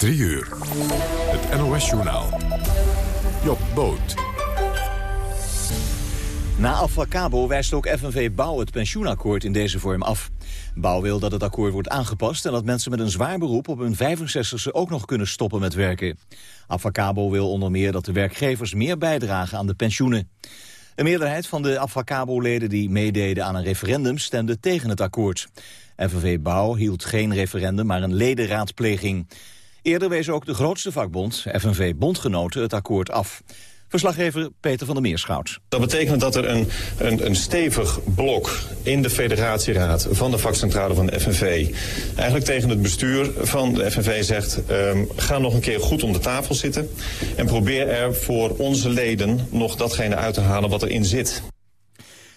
3 uur. Het NOS-journaal. Job Boot. Na Afvakabo wijst ook FNV Bouw het pensioenakkoord in deze vorm af. Bouw wil dat het akkoord wordt aangepast... en dat mensen met een zwaar beroep op hun 65e ook nog kunnen stoppen met werken. Afvakabo wil onder meer dat de werkgevers meer bijdragen aan de pensioenen. Een meerderheid van de Afvakabo-leden die meededen aan een referendum stemde tegen het akkoord. FNV Bouw hield geen referendum, maar een ledenraadpleging. Eerder wees ook de grootste vakbond, FNV Bondgenoten, het akkoord af. Verslaggever Peter van der Meerschout. Dat betekent dat er een, een, een stevig blok in de federatieraad van de vakcentrale van de FNV... eigenlijk tegen het bestuur van de FNV zegt... Um, ga nog een keer goed om de tafel zitten... en probeer er voor onze leden nog datgene uit te halen wat erin zit.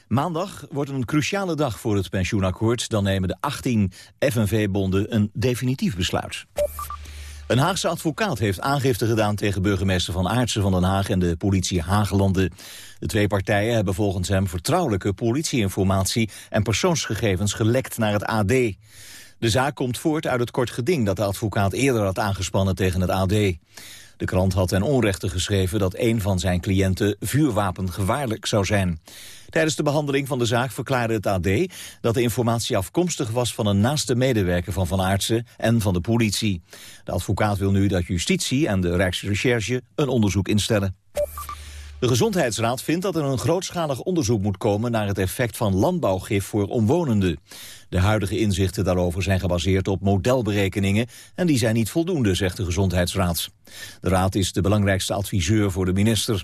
Maandag wordt een cruciale dag voor het pensioenakkoord. Dan nemen de 18 FNV-bonden een definitief besluit. Een Haagse advocaat heeft aangifte gedaan tegen burgemeester Van Aartsen van Den Haag en de politie Haaglanden. De twee partijen hebben volgens hem vertrouwelijke politieinformatie en persoonsgegevens gelekt naar het AD. De zaak komt voort uit het kort geding dat de advocaat eerder had aangespannen tegen het AD. De krant had ten onrechte geschreven dat een van zijn cliënten vuurwapen gevaarlijk zou zijn. Tijdens de behandeling van de zaak verklaarde het AD dat de informatie afkomstig was van een naaste medewerker van Van Aartsen en van de politie. De advocaat wil nu dat justitie en de Rijksrecherche een onderzoek instellen. De Gezondheidsraad vindt dat er een grootschalig onderzoek moet komen naar het effect van landbouwgif voor omwonenden. De huidige inzichten daarover zijn gebaseerd op modelberekeningen en die zijn niet voldoende, zegt de Gezondheidsraad. De raad is de belangrijkste adviseur voor de minister.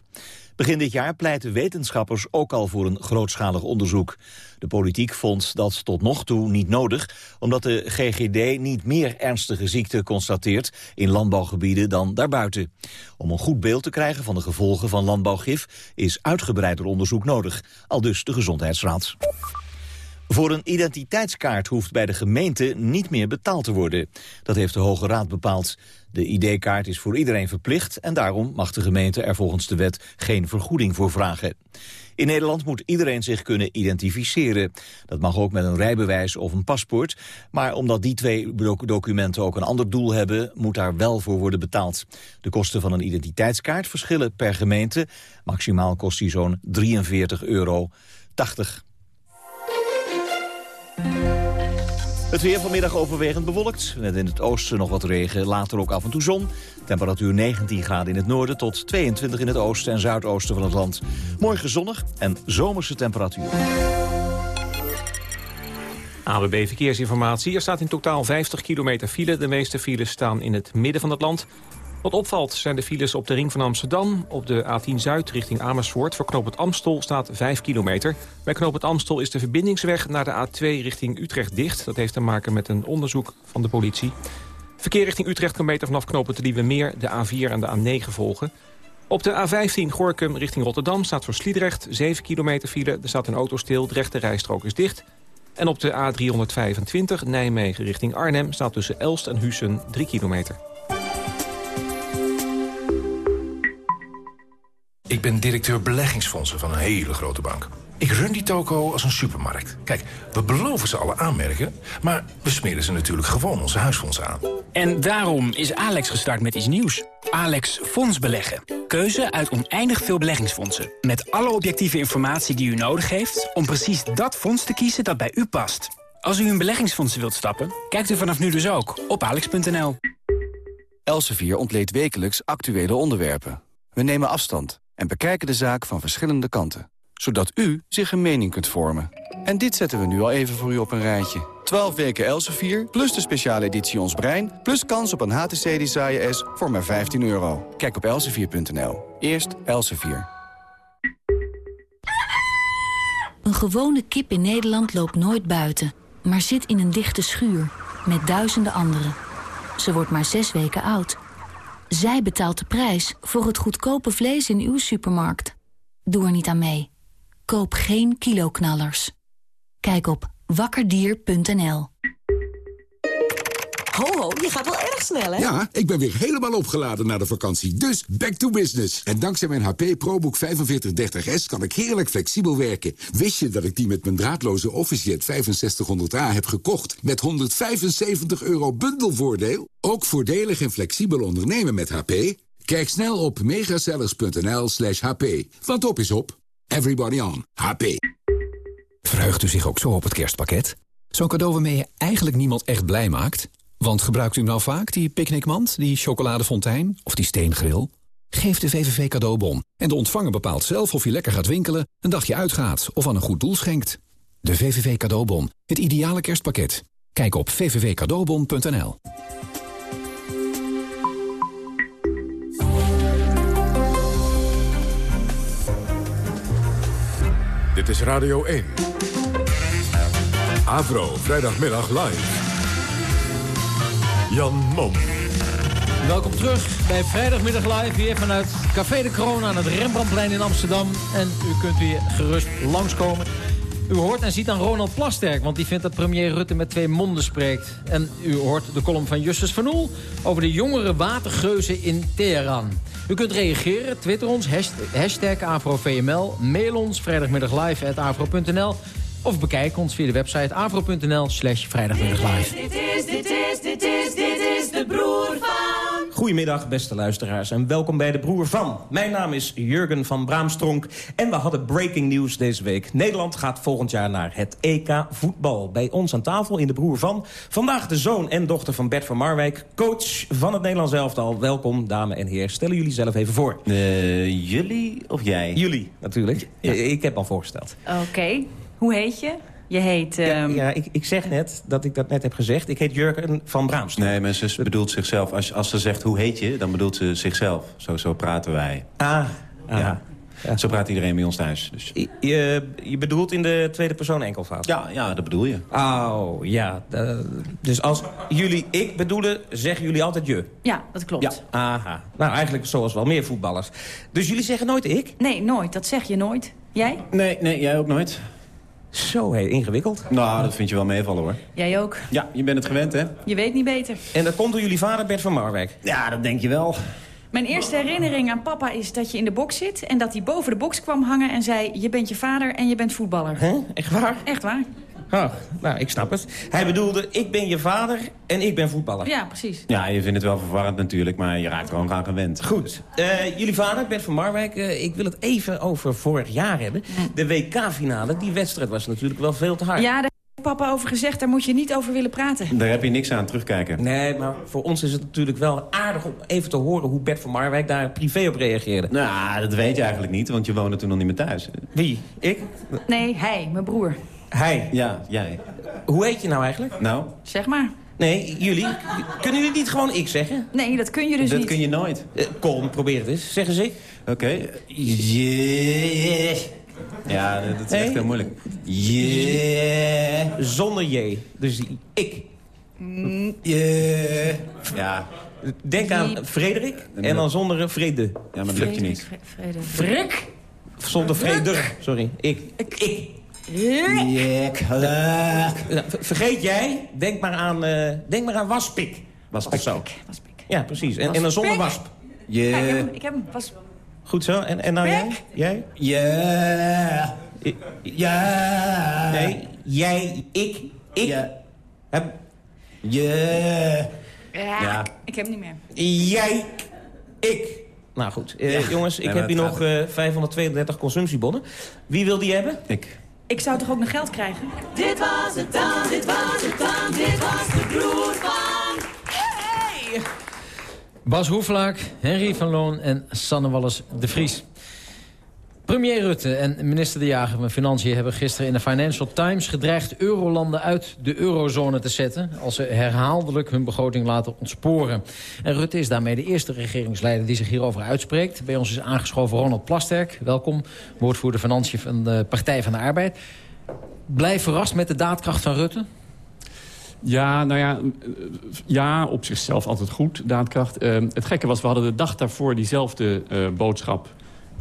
Begin dit jaar pleiten wetenschappers ook al voor een grootschalig onderzoek. De politiek vond dat tot nog toe niet nodig... omdat de GGD niet meer ernstige ziekten constateert... in landbouwgebieden dan daarbuiten. Om een goed beeld te krijgen van de gevolgen van landbouwgif... is uitgebreider onderzoek nodig, al dus de Gezondheidsraad. Voor een identiteitskaart hoeft bij de gemeente niet meer betaald te worden. Dat heeft de Hoge Raad bepaald. De ID-kaart is voor iedereen verplicht en daarom mag de gemeente er volgens de wet geen vergoeding voor vragen. In Nederland moet iedereen zich kunnen identificeren. Dat mag ook met een rijbewijs of een paspoort. Maar omdat die twee documenten ook een ander doel hebben... moet daar wel voor worden betaald. De kosten van een identiteitskaart verschillen per gemeente. Maximaal kost die zo'n 43,80 euro. Het weer vanmiddag overwegend bewolkt. Net in het oosten nog wat regen, later ook af en toe zon. Temperatuur 19 graden in het noorden tot 22 in het oosten en zuidoosten van het land. Morgen zonnig en zomerse temperatuur. ABB Verkeersinformatie. Er staat in totaal 50 kilometer file. De meeste files staan in het midden van het land. Wat opvalt zijn de files op de ring van Amsterdam. Op de A10 Zuid richting Amersfoort. Voor knoop het Amstel staat 5 kilometer. Bij knoop het Amstel is de verbindingsweg naar de A2 richting Utrecht dicht. Dat heeft te maken met een onderzoek van de politie. Verkeer richting Utrecht kan beter vanaf knopen te Nieuwe Meer... de A4 en de A9 volgen. Op de A15 Gorkum richting Rotterdam staat voor Sliedrecht 7 kilometer file. Er staat een auto stil, de rechte rijstrook is dicht. En op de A325 Nijmegen richting Arnhem staat tussen Elst en Hussen 3 kilometer. Ik ben directeur beleggingsfondsen van een hele grote bank. Ik run die toko als een supermarkt. Kijk, we beloven ze alle aanmerken, maar we smeren ze natuurlijk gewoon onze huisfondsen aan. En daarom is Alex gestart met iets nieuws. Alex Fonds Beleggen. Keuze uit oneindig veel beleggingsfondsen. Met alle objectieve informatie die u nodig heeft... om precies dat fonds te kiezen dat bij u past. Als u in beleggingsfondsen wilt stappen, kijkt u vanaf nu dus ook op alex.nl. Elsevier ontleedt wekelijks actuele onderwerpen. We nemen afstand en bekijken de zaak van verschillende kanten. Zodat u zich een mening kunt vormen. En dit zetten we nu al even voor u op een rijtje. 12 weken Elsevier, plus de speciale editie Ons Brein... plus kans op een HTC Desire S voor maar 15 euro. Kijk op elsevier.nl. Eerst Elsevier. Een gewone kip in Nederland loopt nooit buiten... maar zit in een dichte schuur met duizenden anderen. Ze wordt maar zes weken oud... Zij betaalt de prijs voor het goedkope vlees in uw supermarkt. Doe er niet aan mee. Koop geen kiloknallers. Kijk op wakkerdier.nl. Ho, ho, je gaat wel erg snel, hè? Ja, ik ben weer helemaal opgeladen na de vakantie. Dus back to business. En dankzij mijn HP ProBook 4530S kan ik heerlijk flexibel werken. Wist je dat ik die met mijn draadloze OfficeJet 6500A heb gekocht... met 175 euro bundelvoordeel? Ook voordelig en flexibel ondernemen met HP? Kijk snel op megasellers.nl slash HP. Want op is op. Everybody on. HP. Verheugt u zich ook zo op het kerstpakket? Zo'n cadeau waarmee je eigenlijk niemand echt blij maakt? Want gebruikt u nou vaak die picknickmand, die chocoladefontein of die steengril? Geef de VVV cadeaubon en de ontvanger bepaalt zelf of je lekker gaat winkelen, een dagje uitgaat of aan een goed doel schenkt. De VVV cadeaubon, het ideale kerstpakket. Kijk op vvvcadeaubon.nl. Dit is Radio 1. Avro, vrijdagmiddag live. Jan Mom. Welkom terug bij Vrijdagmiddag Live, hier vanuit Café de Kroon aan het Rembrandtplein in Amsterdam. En u kunt weer gerust langskomen. U hoort en ziet aan Ronald Plasterk, want die vindt dat premier Rutte met twee monden spreekt. En u hoort de column van Justus van Oel over de jongere watergeuzen in Teheran. U kunt reageren, twitter ons, hashtag AfroVML, mail ons vrijdagmiddaglive.afro.nl of bekijk ons via de website afro.nl slash vrijdagmiddaglive. Dit is, dit is, dit is, dit is de broer van... Goedemiddag, beste luisteraars, en welkom bij de Broer Van. Mijn naam is Jurgen van Braamstronk en we hadden breaking news deze week. Nederland gaat volgend jaar naar het EK voetbal. Bij ons aan tafel in de Broer Van. Vandaag de zoon en dochter van Bert van Marwijk, coach van het Nederlands elftal. Welkom, dames en heren. Stellen jullie zelf even voor. Uh, jullie of jij? Jullie, natuurlijk. Ja. Ik heb al voorgesteld. Oké. Hoe heet je? Je heet... Um... Ja, ja ik, ik, zeg net dat ik dat net heb gezegd. Ik heet Jurgen van Braamstel. Nee, maar ze bedoelt zichzelf. Als, als ze zegt hoe heet je, dan bedoelt ze zichzelf. Zo, zo praten wij. Ah, ja. Ja. Zo praat iedereen bij ons thuis. Dus. Je, je bedoelt in de tweede persoon enkelvoud? Ja, ja, dat bedoel je. Oh, ja. Uh, dus als jullie ik bedoelen, zeggen jullie altijd je? Ja, dat klopt. Ja, aha. Nou, eigenlijk zoals wel meer voetballers. Dus jullie zeggen nooit ik? Nee, nooit. Dat zeg je nooit. Jij? Nee, nee jij ook nooit. Zo heel ingewikkeld. Nou, dat vind je wel meevallen, hoor. Jij ook. Ja, je bent het gewend, hè? Je weet niet beter. En dat komt door jullie vader Bert van Marwijk? Ja, dat denk je wel. Mijn eerste herinnering aan papa is dat je in de box zit... en dat hij boven de box kwam hangen en zei... je bent je vader en je bent voetballer. Hè? Echt waar? Echt waar. Oh, nou, ik snap het. Hij bedoelde, ik ben je vader en ik ben voetballer. Ja, precies. Ja, je vindt het wel verwarrend natuurlijk, maar je raakt gewoon aan gewend. Goed. Uh, jullie vader, Bert van Marwijk, uh, ik wil het even over vorig jaar hebben. De WK-finale, die wedstrijd was natuurlijk wel veel te hard. Ja, daar heeft papa over gezegd, daar moet je niet over willen praten. Daar heb je niks aan, terugkijken. Nee, maar voor ons is het natuurlijk wel aardig om even te horen... hoe Bert van Marwijk daar privé op reageerde. Nou, dat weet je eigenlijk niet, want je woonde toen nog niet meer thuis. Wie? Ik? Nee, hij, mijn broer. Hij? Ja, jij. Hoe heet je nou eigenlijk? Nou? Zeg maar. Nee, jullie. Kunnen jullie niet gewoon ik zeggen? Nee, dat kun je dus dat niet. Dat kun je nooit. Uh, kom, probeer het eens. Zeg eens ik. Oké. Okay. Yeah. Ja, dat is echt heel moeilijk. Yeah. Zonder J. Dus ik. Mm. Yeah. Ja. Denk aan Frederik en dan zonder een vrede. Ja, maar dat lukt je niet. Vrede. Frik? Zonder vreder. Sorry. Ik. Ik. ik. Ik. Vergeet jij, denk maar aan, uh, denk maar aan waspik. Waspik. zo. Waspik. Ja, precies. En, en dan zonder wasp. Je... Ja, ik heb hem. Ik heb hem. Was... Goed zo. En, en nou jij? Jij? Ja. Ja. Nee, jij, ik, ik. Ja. Heb... Je. Ja, ja. Ik, heb hem niet meer. Jij, ik. Nou goed, uh, ja. jongens, ik nee, heb hier nog uh, 532 consumptiebonnen. Wie wil die hebben? Ik. Ik zou toch ook nog geld krijgen? Dit was het dan, dit was het dan, dit was de broer van... Hey! Bas Hoeflaak, Henry van Loon en Sanne Wallis de Vries. Premier Rutte en minister De Jager van Financiën hebben gisteren in de Financial Times gedreigd eurolanden uit de eurozone te zetten als ze herhaaldelijk hun begroting laten ontsporen. En Rutte is daarmee de eerste regeringsleider die zich hierover uitspreekt. Bij ons is aangeschoven Ronald Plasterk, welkom, woordvoerder Financiën van de Partij van de Arbeid. Blijf verrast met de daadkracht van Rutte? Ja, nou ja, ja, op zichzelf altijd goed, daadkracht. Uh, het gekke was, we hadden de dag daarvoor diezelfde uh, boodschap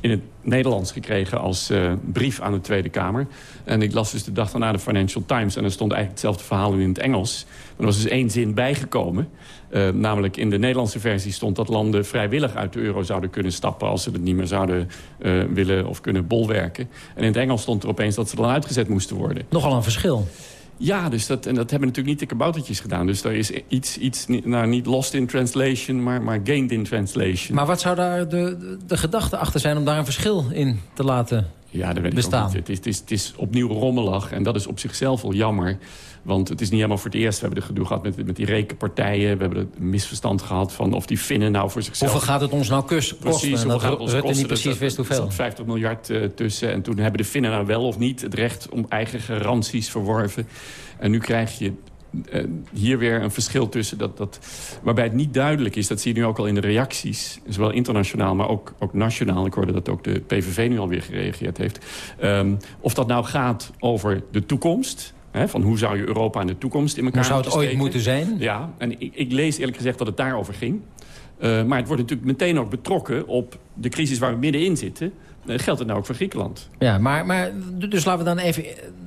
in het Nederlands gekregen als uh, brief aan de Tweede Kamer. En ik las dus de dag daarna de Financial Times... en er stond eigenlijk hetzelfde verhaal in het Engels. Maar er was dus één zin bijgekomen. Uh, namelijk in de Nederlandse versie stond dat landen vrijwillig uit de euro zouden kunnen stappen... als ze het niet meer zouden uh, willen of kunnen bolwerken. En in het Engels stond er opeens dat ze dan uitgezet moesten worden. Nogal een verschil. Ja, dus dat, en dat hebben natuurlijk niet de kaboutertjes gedaan. Dus daar is iets, iets nou, niet lost in translation, maar, maar gained in translation. Maar wat zou daar de, de, de gedachte achter zijn om daar een verschil in te laten ja, dat weet bestaan? Ik niet. Het, is, het, is, het is opnieuw rommelig en dat is op zichzelf al jammer. Want het is niet helemaal voor het eerst. We hebben het gedoe gehad met, met die rekenpartijen. We hebben het misverstand gehad van of die Finnen nou voor zichzelf... Hoeveel gaat het ons nou kus, kosten? Precies, hoeveel gaat het ons kosten? niet precies wist hoeveel. Er zat 50 miljard uh, tussen. En toen hebben de Finnen nou wel of niet het recht om eigen garanties verworven. En nu krijg je hier weer een verschil tussen. Dat, dat, waarbij het niet duidelijk is, dat zie je nu ook al in de reacties. Zowel internationaal, maar ook, ook nationaal. Ik hoorde dat ook de PVV nu alweer gereageerd heeft. Um, of dat nou gaat over de toekomst... He, van hoe zou je Europa in de toekomst in elkaar Hoe zou het ooit moeten zijn? Ja, en ik, ik, lees eerlijk gezegd dat het daarover ging. Uh, maar het wordt natuurlijk meteen ook betrokken op de crisis waar we middenin zitten. Uh, geldt het nou ook voor Griekenland? Ja, maar, maar dus laten we dan even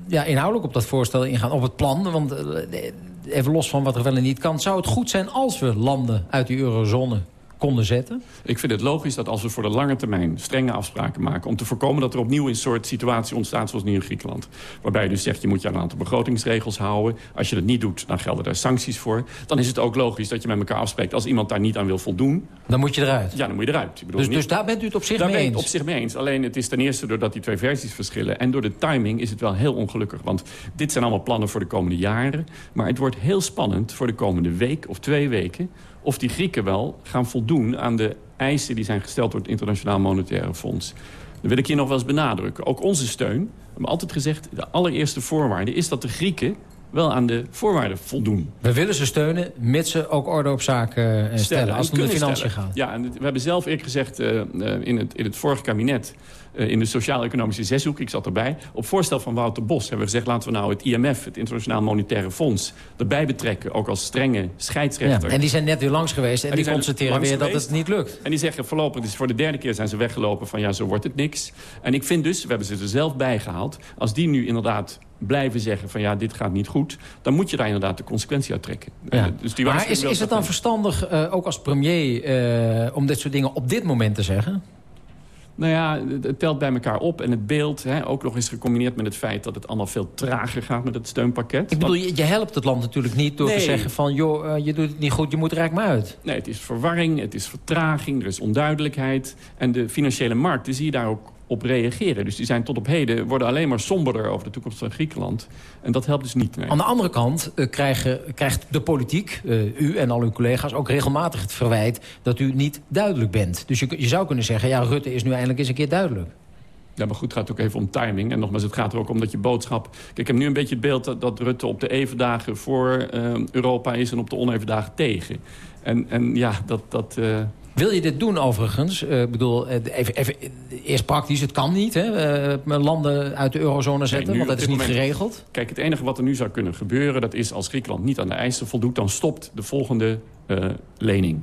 ja, inhoudelijk op dat voorstel ingaan. Op het plan, want uh, even los van wat er wel en niet kan. Zou het goed zijn als we landen uit die eurozone konden zetten? Ik vind het logisch dat als we voor de lange termijn strenge afspraken maken... om te voorkomen dat er opnieuw een soort situatie ontstaat zoals nu in Griekenland. Waarbij je dus zegt, je moet je aan een aantal begrotingsregels houden. Als je dat niet doet, dan gelden daar sancties voor. Dan is het ook logisch dat je met elkaar afspreekt... als iemand daar niet aan wil voldoen. Dan moet je eruit? Ja, dan moet je eruit. Ik bedoel, dus, niet, dus daar bent u het op zich daar mee ben eens? het op zich mee eens. Alleen het is ten eerste doordat die twee versies verschillen... en door de timing is het wel heel ongelukkig. Want dit zijn allemaal plannen voor de komende jaren. Maar het wordt heel spannend voor de komende week of twee weken of die Grieken wel gaan voldoen aan de eisen... die zijn gesteld door het Internationaal Monetaire Fonds. Dan wil ik hier nog wel eens benadrukken. Ook onze steun, we hebben altijd gezegd... de allereerste voorwaarde is dat de Grieken wel aan de voorwaarden voldoen. We willen ze steunen, mits ze ook orde op zaken stellen, stellen als het om de financiën stellen. gaat. Ja, en we hebben zelf eerlijk gezegd uh, uh, in, het, in het vorige kabinet... Uh, in de sociaal-economische zeshoek, ik zat erbij... op voorstel van Wouter Bos hebben we gezegd... laten we nou het IMF, het Internationaal Monetaire Fonds... erbij betrekken, ook als strenge scheidsrechter. Ja, en die zijn net weer langs geweest en, en die, die constateren weer geweest. dat het niet lukt. En die zeggen voorlopig, dus voor de derde keer zijn ze weggelopen... van ja, zo wordt het niks. En ik vind dus, we hebben ze er zelf bij gehaald... als die nu inderdaad blijven zeggen van ja, dit gaat niet goed... dan moet je daar inderdaad de consequentie uit trekken. Ja. Dus die maar is, is het dan verstandig, uh, ook als premier... Uh, om dit soort dingen op dit moment te zeggen? Nou ja, het telt bij elkaar op. En het beeld, hè, ook nog eens gecombineerd met het feit... dat het allemaal veel trager gaat met het steunpakket. Ik bedoel, je, je helpt het land natuurlijk niet door nee. te zeggen van... joh, uh, je doet het niet goed, je moet er eigenlijk maar uit. Nee, het is verwarring, het is vertraging, er is onduidelijkheid. En de financiële markten zie je daar ook op reageren. Dus die zijn tot op heden worden alleen maar somberder over de toekomst van Griekenland. En dat helpt dus niet. Nee. Aan de andere kant uh, krijgen, krijgt de politiek, uh, u en al uw collega's... ook regelmatig het verwijt dat u niet duidelijk bent. Dus je, je zou kunnen zeggen, ja, Rutte is nu eindelijk eens een keer duidelijk. Ja, maar goed, het gaat ook even om timing. En nogmaals, het gaat er ook om dat je boodschap... Kijk, ik heb nu een beetje het beeld dat, dat Rutte op de even dagen voor uh, Europa is... en op de oneven dagen tegen. En, en ja, dat... dat uh, wil je dit doen overigens? Ik uh, bedoel, even, even, eerst praktisch, het kan niet, hè? Uh, landen uit de eurozone zetten, nee, nu, want dat is niet moment, geregeld. Kijk, het enige wat er nu zou kunnen gebeuren... dat is als Griekenland niet aan de eisen voldoet... dan stopt de volgende uh, lening.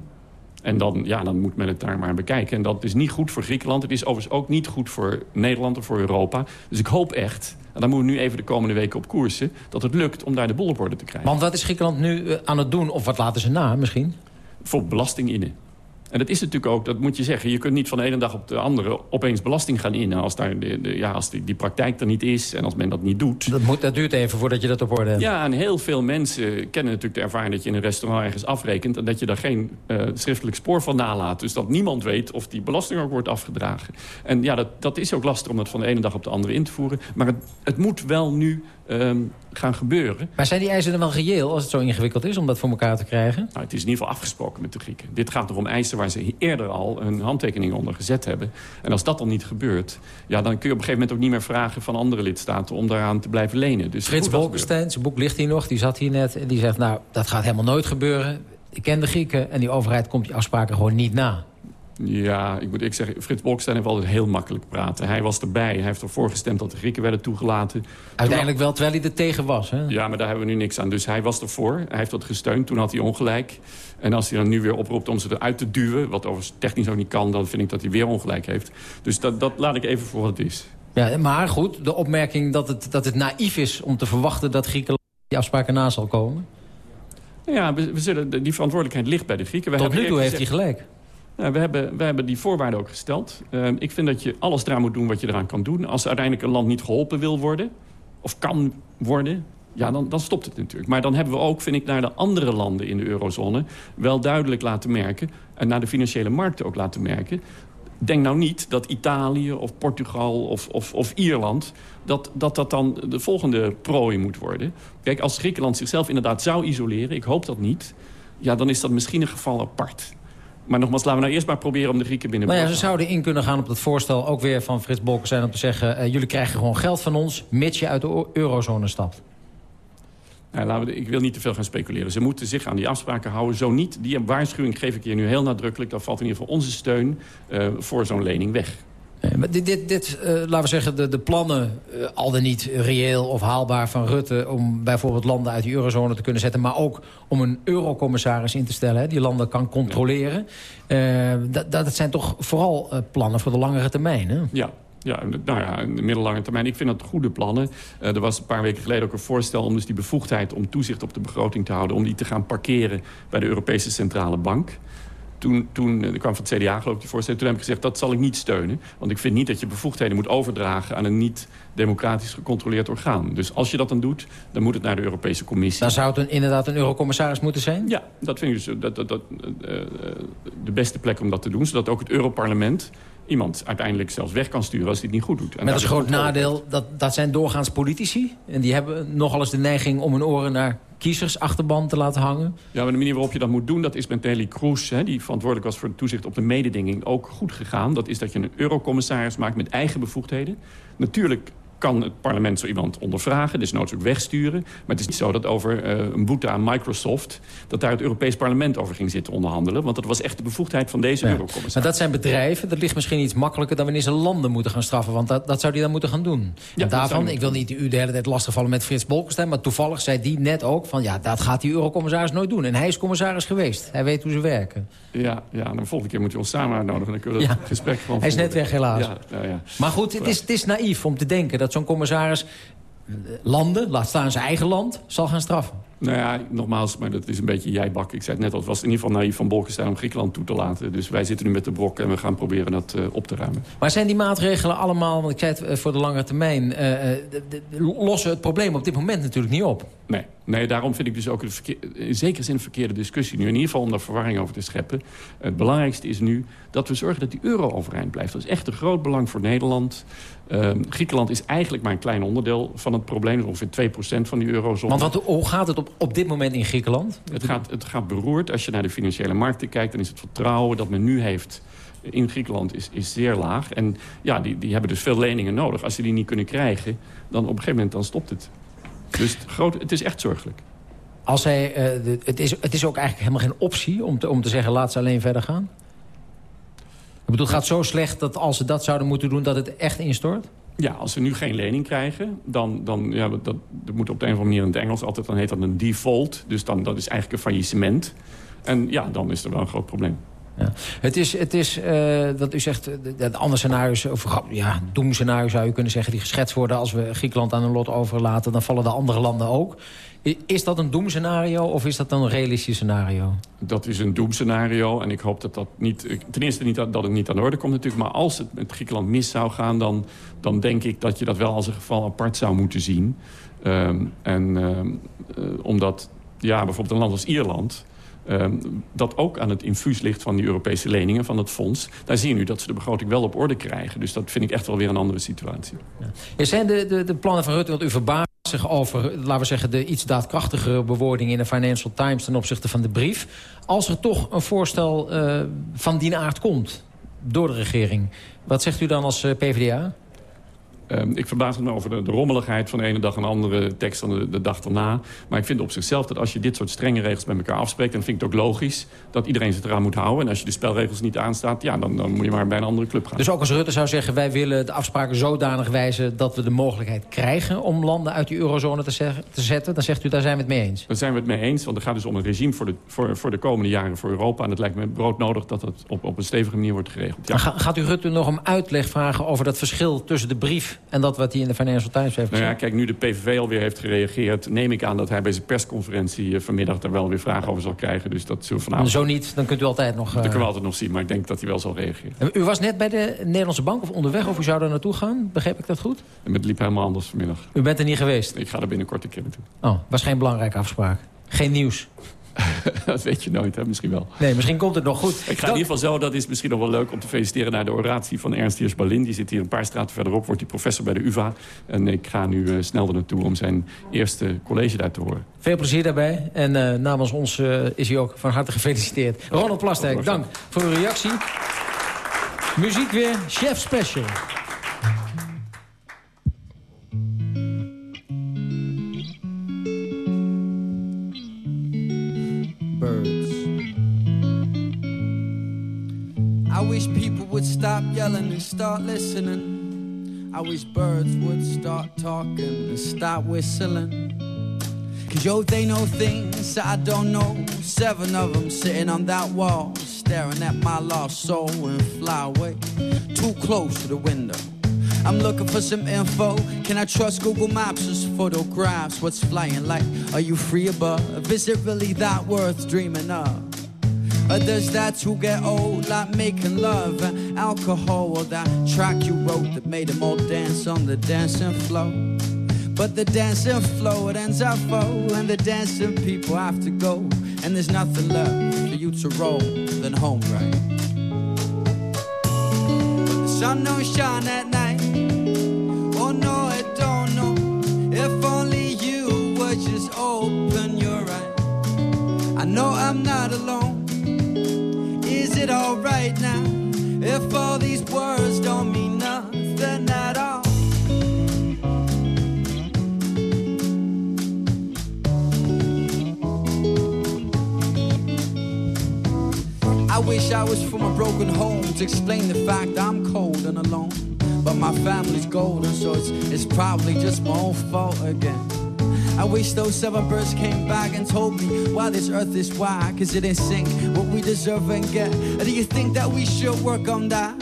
En dan, ja, dan moet men het daar maar bekijken. En dat is niet goed voor Griekenland. Het is overigens ook niet goed voor Nederland of voor Europa. Dus ik hoop echt, en dan moeten we nu even de komende weken op koersen... dat het lukt om daar de boel op orde te krijgen. Want wat is Griekenland nu aan het doen? Of wat laten ze na misschien? Voor belasting innen. En dat is natuurlijk ook, dat moet je zeggen... je kunt niet van de ene dag op de andere opeens belasting gaan innen... als, daar de, de, ja, als die, die praktijk er niet is en als men dat niet doet. Dat, moet, dat duurt even voordat je dat op orde hebt. Ja, en heel veel mensen kennen natuurlijk de ervaring... dat je in een restaurant ergens afrekent... en dat je daar geen uh, schriftelijk spoor van nalaat. Dus dat niemand weet of die belasting ook wordt afgedragen. En ja, dat, dat is ook lastig om dat van de ene dag op de andere in te voeren. Maar het, het moet wel nu um, gaan gebeuren. Maar zijn die eisen dan wel reëel als het zo ingewikkeld is om dat voor elkaar te krijgen? Nou, het is in ieder geval afgesproken met de Grieken. Dit gaat nog om eisen waar ze eerder al een handtekening onder gezet hebben. En als dat dan niet gebeurt, ja, dan kun je op een gegeven moment ook niet meer vragen van andere lidstaten om daaraan te blijven lenen. Dus Frits Bolkestein, zijn boek ligt hier nog, die zat hier net en die zegt, nou, dat gaat helemaal nooit gebeuren. Ik ken de Grieken en die overheid komt die afspraken gewoon niet na. Ja, ik moet ik zeggen, Frits Bolkestein heeft altijd heel makkelijk praten. Hij was erbij, hij heeft ervoor gestemd dat de Grieken werden toegelaten. Uiteindelijk wel, terwijl hij er tegen was. Hè? Ja, maar daar hebben we nu niks aan. Dus hij was ervoor, hij heeft dat gesteund, toen had hij ongelijk. En als hij dan nu weer oproept om ze eruit te duwen... wat overigens technisch ook niet kan, dan vind ik dat hij weer ongelijk heeft. Dus dat, dat laat ik even voor wat het is. Ja, maar goed, de opmerking dat het, dat het naïef is om te verwachten... dat Griekenland die afspraken na zal komen. Ja, we, we zullen, die verantwoordelijkheid ligt bij de Grieken. We Tot nu toe heeft hij gelijk. Ja, we, hebben, we hebben die voorwaarden ook gesteld. Ehm, ik vind dat je alles eraan moet doen wat je eraan kan doen. Als uiteindelijk een land niet geholpen wil worden, of kan worden... ja, dan, dan stopt het natuurlijk. Maar dan hebben we ook, vind ik, naar de andere landen in de eurozone... wel duidelijk laten merken, en naar de financiële markten ook laten merken... Denk nou niet dat Italië of Portugal of, of, of Ierland... Dat, dat dat dan de volgende prooi moet worden. Kijk, als Griekenland zichzelf inderdaad zou isoleren... ik hoop dat niet, ja, dan is dat misschien een geval apart. Maar nogmaals, laten we nou eerst maar proberen om de Grieken binnen Nou ja, ze zouden in kunnen gaan op het voorstel ook weer van Frits Bolkestein... om te zeggen, eh, jullie krijgen gewoon geld van ons... mits je uit de eurozone stapt. Nou, laten we, ik wil niet te veel gaan speculeren. Ze moeten zich aan die afspraken houden. Zo niet, die waarschuwing geef ik hier nu heel nadrukkelijk. Dan valt in ieder geval onze steun eh, voor zo'n lening weg. Maar dit, dit, dit eh, laten we zeggen, de, de plannen, eh, al dan niet reëel of haalbaar van Rutte... om bijvoorbeeld landen uit die eurozone te kunnen zetten... maar ook om een eurocommissaris in te stellen, hè, die landen kan controleren. Eh, dat, dat zijn toch vooral plannen voor de langere termijn, hè? Ja, ja, nou ja, in de middellange termijn. Ik vind dat goede plannen. Er was een paar weken geleden ook een voorstel om dus die bevoegdheid... om toezicht op de begroting te houden... om die te gaan parkeren bij de Europese Centrale Bank. Toen, toen eh, er kwam van het CDA geloof ik die voorstel. Toen heb ik gezegd, dat zal ik niet steunen. Want ik vind niet dat je bevoegdheden moet overdragen... aan een niet democratisch gecontroleerd orgaan. Dus als je dat dan doet, dan moet het naar de Europese Commissie. Dan zou het een, inderdaad een eurocommissaris moeten zijn? Ja, dat vind ik dus dat, dat, dat, eh, eh, de beste plek om dat te doen. Zodat ook het Europarlement iemand uiteindelijk zelfs weg kan sturen als hij het niet goed doet. En Met als groot nadeel, dat, dat zijn doorgaans politici. En die hebben nogal eens de neiging om hun oren naar kiezersachterban te laten hangen. Ja, maar de manier waarop je dat moet doen, dat is met Nelly Kroes... Hè, die verantwoordelijk was voor het toezicht op de mededinging, ook goed gegaan. Dat is dat je een eurocommissaris maakt met eigen bevoegdheden. Natuurlijk kan het parlement zo iemand ondervragen, dus ook wegsturen. Maar het is niet zo dat over eh, een boete aan Microsoft... dat daar het Europees parlement over ging zitten onderhandelen. Want dat was echt de bevoegdheid van deze Ja. eurocommissaris. Maar dat zijn bedrijven, dat ligt misschien iets makkelijker... dan wanneer ze landen moeten gaan straffen. Want dat, dat zou die dan moeten gaan doen. dat en daarvan, ik wil niet u de hele tijd lastigvallen met Frits Bolkestein... maar toevallig zei die net ook van... ja, dat gaat die eurocommissaris nooit doen. En hij is commissaris geweest. Hij weet hoe ze werken. Ja, ja, de volgende keer moet je ons samen uitnodigen. Dan kunnen we dat Ja. gesprek gewoon Hij is net weg, helaas. Ja, nou ja. Maar goed, het is, het is naïef om te denken dat zo'n commissaris... eh, landen, laat staan zijn eigen land, zal gaan straffen. Nou ja, nogmaals, maar dat is een beetje jijbak. Ik zei het net al, het was in ieder geval naïef van Bolkestein om Griekenland toe te laten. Dus wij zitten nu met de brok en we gaan proberen dat eh, op te ruimen. Maar zijn die maatregelen allemaal, want ik zei het eh, voor de langere termijn... eh, de- de- lossen het probleem op dit moment natuurlijk niet op? Nee, nee daarom vind ik dus ook in zekere zin een verkeerde discussie nu. In ieder geval om daar verwarring over te scheppen. Het belangrijkste is nu dat we zorgen dat die euro overeind blijft. Dat is echt een groot belang voor Nederland. Ehm, Griekenland is eigenlijk maar een klein onderdeel van het probleem. Ongeveer 2% van die eurozone. Want wat, hoe gaat het op, op dit moment in Griekenland? Het gaat, het gaat beroerd. Als je naar de financiële markten kijkt... dan is het vertrouwen dat men nu heeft in Griekenland is, is zeer laag. En ja, die, die hebben dus veel leningen nodig. Als ze die niet kunnen krijgen, dan op een gegeven moment dan stopt het. Dus het, groot, het is echt zorgelijk. Als hij, eh, de- het, is, het is ook eigenlijk helemaal geen optie om te, om te zeggen... laat ze alleen verder gaan? Ik bedoel, het gaat zo slecht dat als ze dat zouden moeten doen... dat het echt instort? Ja, als ze nu geen lening krijgen, dan, dan ja, dat, dat moet op de een of andere manier in het Engels altijd, dan heet dat een default. Dus dan, dat is eigenlijk een faillissement. En ja, dan is er wel een groot probleem. Ja. Het is, het is eh, wat u zegt, de, de andere scenario's, of ja, doemscenario's zou je kunnen zeggen... die geschetst worden als we Griekenland aan een lot overlaten... dan vallen de andere landen ook. Is dat een doemscenario of is dat dan een realistisch scenario? Dat is een doemscenario en ik hoop dat dat niet... Ten eerste niet dat, dat het niet aan de orde komt natuurlijk... maar als het met Griekenland mis zou gaan... dan, dan denk ik dat je dat wel als een geval apart zou moeten zien. Ehm, en ehm, eh, omdat ja, bijvoorbeeld een land als Ierland... ehm, dat ook aan het infuus ligt van die Europese leningen, van het fonds. Daar zie je nu dat ze de begroting wel op orde krijgen. Dus dat vind ik echt wel weer een andere situatie. Er zijn de, de, de plannen van Rutte, want u verbaast zich over... laten we zeggen, de iets daadkrachtigere bewoording in de Financial Times... ten opzichte van de brief. Als er toch een voorstel eh, van die aard komt door de regering... wat zegt u dan als eh, PvdA? Ehm, ik verbaas me over de, de, rommeligheid van de ene dag een andere tekst dan de, de, dag daarna. Maar ik vind op zichzelf dat als je dit soort strenge regels met elkaar afspreekt... dan vind ik het ook logisch dat iedereen zich eraan moet houden. En als je de spelregels niet aanstaat, ja, dan, dan moet je maar bij een andere club gaan. Dus ook als Rutte zou zeggen, wij willen de afspraken zodanig wijzen... dat we de mogelijkheid krijgen om landen uit die eurozone te, te zetten... dan zegt u, daar zijn we het mee eens. Daar zijn we het mee eens, want het gaat dus om een regime voor de, voor, voor de komende jaren voor Europa. En het lijkt me broodnodig dat dat op, op een stevige manier wordt geregeld. Ja. gaat u Rutte nog om uitleg vragen over dat verschil tussen de brief... en dat wat hij in de Financial Times heeft gezegd? Nou ja, kijk, nu de PVV alweer heeft gereageerd... neem ik aan dat hij bij zijn persconferentie eh, vanmiddag... er wel weer vragen over zal krijgen. Dus dat zullen vanavond... Zo niet, dan kunt u altijd nog... Uh... Dat kunnen we altijd nog zien, maar ik denk dat hij wel zal reageren. U was net bij de Nederlandse Bank of onderweg... of u zou daar naartoe gaan? Begreep ik dat goed? En het liep helemaal anders vanmiddag. U bent er niet geweest? Ik ga er binnenkort een keer naartoe. Oh, was geen belangrijke afspraak? Geen nieuws? dat weet je nooit, hè? misschien wel. Nee, misschien komt het nog goed. Ik ga in ieder geval zo, dat is misschien nog wel leuk om te feliciteren... naar de oratie van Ernst Hiers Berlin. Die zit hier een paar straten verderop, wordt hij professor bij de UvA. En ik ga nu uh, snel er naartoe om zijn eerste college daar te horen. Veel plezier daarbij. En uh, namens ons uh, is hij ook van harte gefeliciteerd. Ronald Plasterk, dank voor uw reactie. Muziek weer, Chef Special. Would stop yelling and start listening. I wish birds would start talking and stop whistling. Cause yo, they know things I don't know. Seven of them sitting on that wall, staring at my lost soul and fly away. Too close to the window. I'm looking for some info. Can I trust Google Maps as photographs? What's flying like? Are you free above? Is it really that worth dreaming of? Others that's who get old, like making love and alcohol. Or that track you wrote that made them all dance on the dancing floor. But the dancing floor, it ends up full, and the dancing people have to go. And there's nothing left for you to roll than home, right? But the sun don't shine at night. Oh no, it don't know. If only you would just open your eyes. I know I'm not alone it alright now if all these words don't mean nothing at all? I wish I was from a broken home to explain the fact I'm cold and alone. But my family's golden, so it's, it's probably just my own fault again. I wish those seven birds came back and told me why this earth is why, cause it didn't sink what we deserve and get. Or do you think that we should work on that?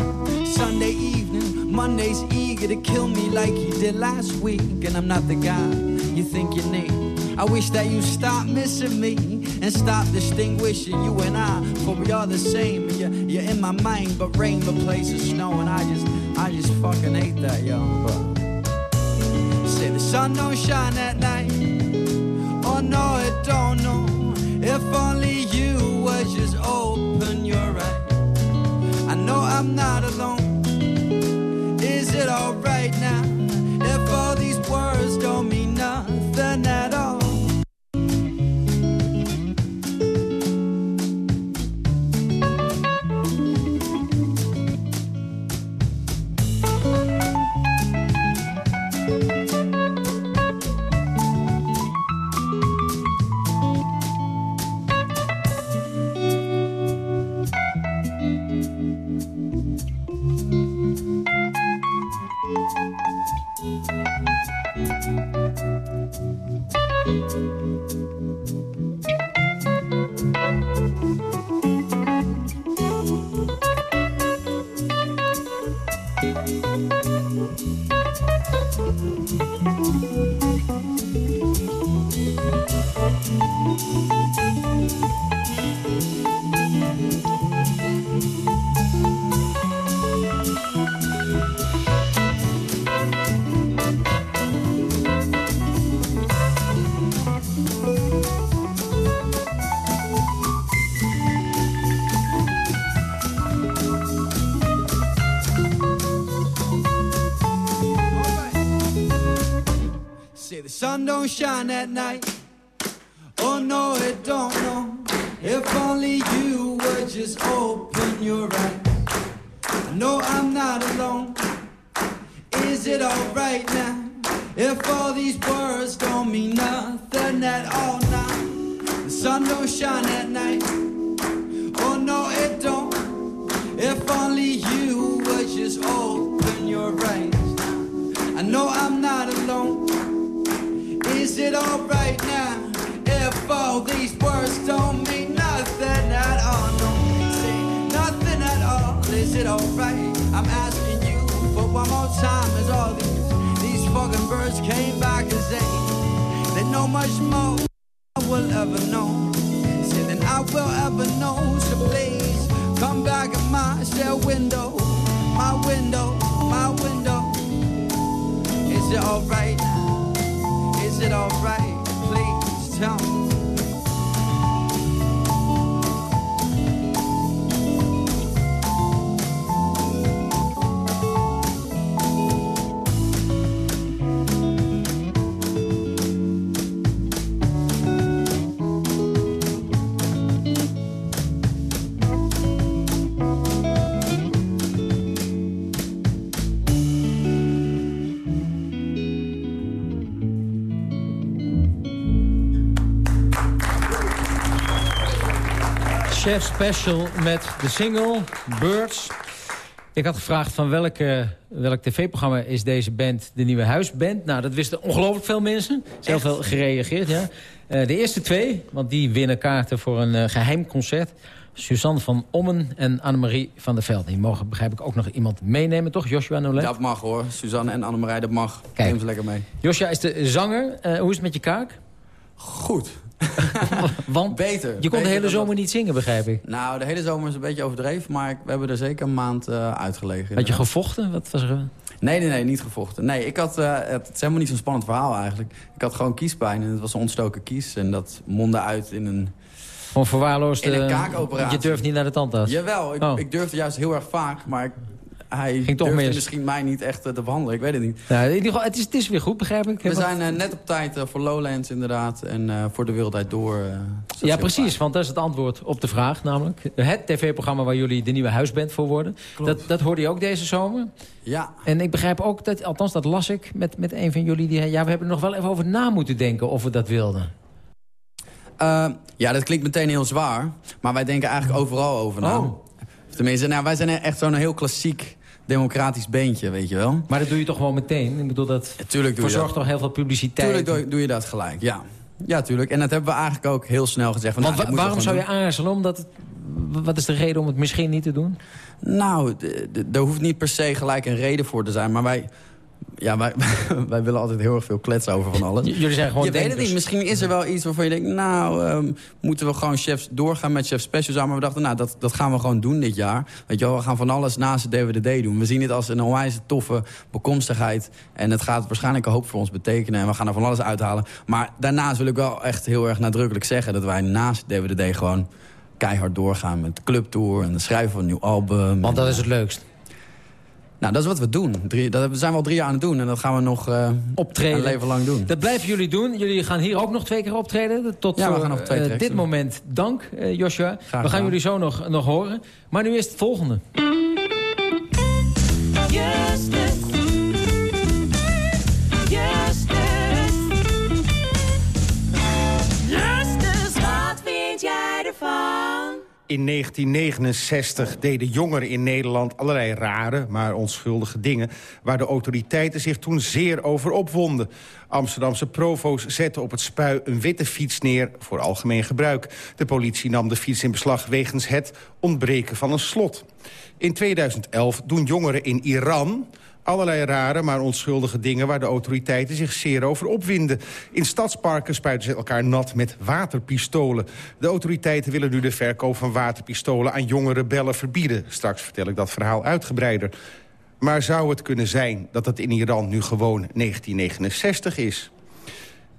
Sunday evening, Monday's eager to kill me like he did last week, and I'm not the guy you think you need. I wish that you stop missing me and stop distinguishing you and I, for we are the same. You're, you're in my mind, but rain replaces snow, and I just, I just fucking hate that, yo. But say the sun don't shine at night. Oh no, I don't know. If only you would just open your eyes. I know I'm not alone. Is it alright now? Don't shine at night. Birds came back and say they know much more I will ever know. Say than I will ever know. So please come back at my cell window, my window, my window. Is it alright? Is it alright? Please tell me. Special met de single Birds. Ik had gevraagd van welke, welk tv-programma is deze band de nieuwe huisband. Nou, dat wisten ongelooflijk veel mensen. Zelf veel gereageerd, ja. Eh, de eerste twee, want die winnen kaarten voor een eh, geheim concert. Suzanne van Ommen en Annemarie van der Veld. Die mogen, begrijp ik, ook nog iemand meenemen, toch? Joshua Nolet? Dat mag hoor. Suzanne en Annemarie, dat mag. Kijk. Neem ze lekker mee. Joshua is de zanger. Eh, hoe is het met je kaak? Goed. Want beter. je kon Beter de hele zomer dat. niet zingen, begrijp ik. Nou, de hele zomer is een beetje overdreven, maar we hebben er zeker een maand eh, uitgelegen. Had je inderdaad. gevochten? Wat was er? Nee, nee, nee, niet gevochten. Nee, ik had, eh, het is helemaal niet zo'n spannend verhaal eigenlijk. Ik had gewoon kiespijn en het was een ontstoken kies. En dat mondde uit in een... Gewoon. In een kaakoperatie. Je durft niet naar de tandarts. Jawel, ik, Oh. ik durfde juist heel erg vaak, maar ik, hij Ging toch mis. misschien mij niet echt eh, te behandelen. Ik weet het niet. Nou, in ieder geval, het is, het is weer goed, begrijp ik. We Wat- zijn eh, net op tijd eh, voor Lowlands inderdaad en voor de wereldwijd door. Ja, precies, want dat is het antwoord op de vraag namelijk. Het tv-programma waar jullie de nieuwe huisband voor worden. Dat, dat hoorde je ook deze zomer. Ja. En ik begrijp ook, dat, althans dat las ik met, met een van jullie... Die, ja, we hebben er nog wel even over na moeten denken of we dat wilden. Eh, ja, dat klinkt meteen heel zwaar. Maar wij denken eigenlijk overal over na. Oh. Tenminste, nou, wij zijn echt zo'n heel klassiek democratisch beentje, weet je wel. Maar dat doe je toch gewoon meteen? Ik bedoel, dat je verzorgt toch heel veel publiciteit? Tuurlijk doe, doe je dat gelijk, ja. Ja, tuurlijk. En dat hebben we eigenlijk ook heel snel gezegd. Van, Want nou, wa- waarom zou je aarzelen? Omdat het, wat is de reden om het misschien niet te doen? Nou, daar hoeft niet per se gelijk een reden voor te zijn. Maar wij, ja, wij, wij willen altijd heel erg veel kletsen over van alles. J- jullie zijn gewoon Je weet het niet. Misschien is er wel iets waarvan je denkt... nou, ehm, moeten we gewoon chefs doorgaan met Chef Specials aan. Maar we dachten, nou, dat, dat gaan we gewoon doen dit jaar. Weet je wel, we gaan van alles naast de DWDD doen. We zien dit als een onwijs toffe bekomstigheid. En het gaat waarschijnlijk een hoop voor ons betekenen. En we gaan er van alles uithalen. Maar daarnaast wil ik wel echt heel erg nadrukkelijk zeggen... dat wij naast DWDD gewoon keihard doorgaan met de clubtour... en het schrijven van een nieuw album. Want dat is het leukst. Nou, dat is wat we doen. Drie, dat zijn we al drie jaar aan het doen. En dat gaan we nog eh, Optreden. een leven lang doen. Dat blijven jullie doen. Jullie gaan hier ook nog twee keer optreden. Tot Ja, we voor, gaan nog twee eh, dit doen. moment dank, eh, Joshua. we gaan gedaan. jullie zo nog, nog horen. Maar nu is het volgende. In 1969 deden jongeren in Nederland allerlei rare, maar onschuldige dingen... waar de autoriteiten zich toen zeer over opwonden. Amsterdamse provo's zetten op het spui een witte fiets neer voor algemeen gebruik. De politie nam de fiets in beslag wegens het ontbreken van een slot. In 2011 doen jongeren in Iran allerlei rare, maar onschuldige dingen... waar de autoriteiten zich zeer over opwinden. In stadsparken spuiten ze elkaar nat met waterpistolen. De autoriteiten willen nu de verkoop van waterpistolen... aan jonge rebellen verbieden. Straks vertel ik dat verhaal uitgebreider. Maar zou het kunnen zijn dat het in Iran nu gewoon 1969 is?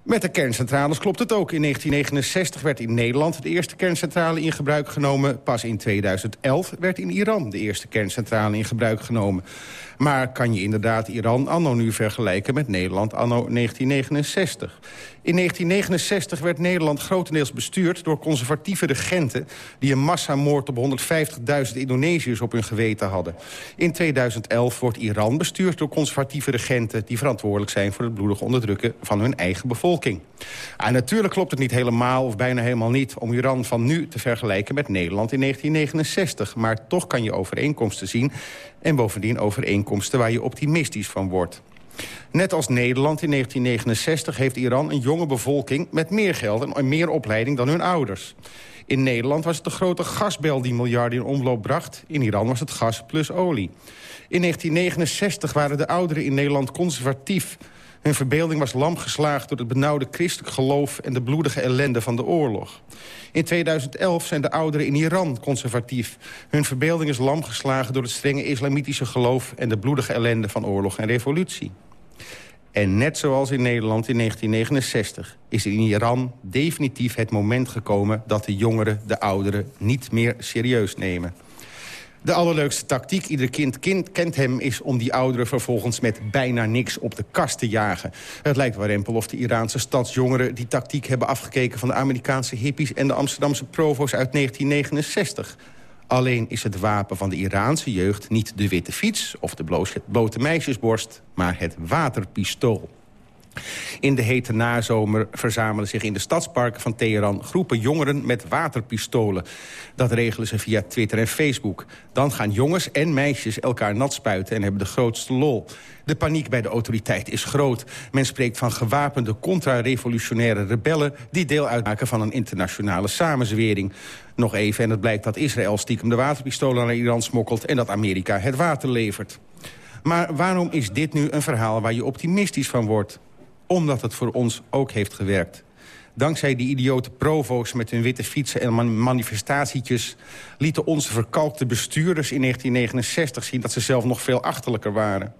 Met de kerncentrales klopt het ook. In 1969 werd in Nederland de eerste kerncentrale in gebruik genomen. Pas in 2011 werd in Iran de eerste kerncentrale in gebruik genomen. Maar kan je inderdaad Iran anno nu vergelijken met Nederland anno 1969? In 1969 werd Nederland grotendeels bestuurd door conservatieve regenten... die een massamoord op 150.000 Indonesiërs op hun geweten hadden. In 2011 wordt Iran bestuurd door conservatieve regenten... die verantwoordelijk zijn voor het bloedig onderdrukken van hun eigen bevolking. En natuurlijk klopt het niet helemaal, of bijna helemaal niet... om Iran van nu te vergelijken met Nederland in 1969. Maar toch kan je overeenkomsten zien... en bovendien overeenkomsten waar je optimistisch van wordt. Net als Nederland in 1969 heeft Iran een jonge bevolking... met meer geld en meer opleiding dan hun ouders. In Nederland was het de grote gasbel die miljarden in omloop bracht. In Iran was het gas plus olie. In 1969 waren de ouderen in Nederland conservatief. Hun verbeelding was lam geslagen door het benauwde christelijk geloof... en de bloedige ellende van de oorlog. In 2011 zijn de ouderen in Iran conservatief. Hun verbeelding is lam geslagen door het strenge islamitische geloof... en de bloedige ellende van oorlog en revolutie. En net zoals in Nederland in 1969 is in Iran definitief het moment gekomen... dat de jongeren de ouderen niet meer serieus nemen. De allerleukste tactiek, ieder kind, kind kent hem... is om die ouderen vervolgens met bijna niks op de kast te jagen. Het lijkt wel rempel of de Iraanse stadsjongeren... die tactiek hebben afgekeken van de Amerikaanse hippies... en de Amsterdamse provo's uit 1969. Alleen is het wapen van de Iraanse jeugd niet de witte fiets... of de blote meisjesborst, maar het waterpistool. In de hete nazomer verzamelen zich in de stadsparken van Teheran... groepen jongeren met waterpistolen. Dat regelen ze via Twitter en Facebook. Dan gaan jongens en meisjes elkaar nat spuiten en hebben de grootste lol. De paniek bij de autoriteit is groot. Men spreekt van gewapende contra-revolutionaire rebellen... die deel uitmaken van een internationale samenzwering. Nog even en het blijkt dat Israël stiekem de waterpistolen naar Iran smokkelt... en dat Amerika het water levert. Maar waarom is dit nu een verhaal waar je optimistisch van wordt? Omdat het voor ons ook heeft gewerkt. Dankzij die idiote provo's met hun witte fietsen en manifestatietjes... lieten onze verkalkte bestuurders in 1969 zien... dat ze zelf nog veel achterlijker waren.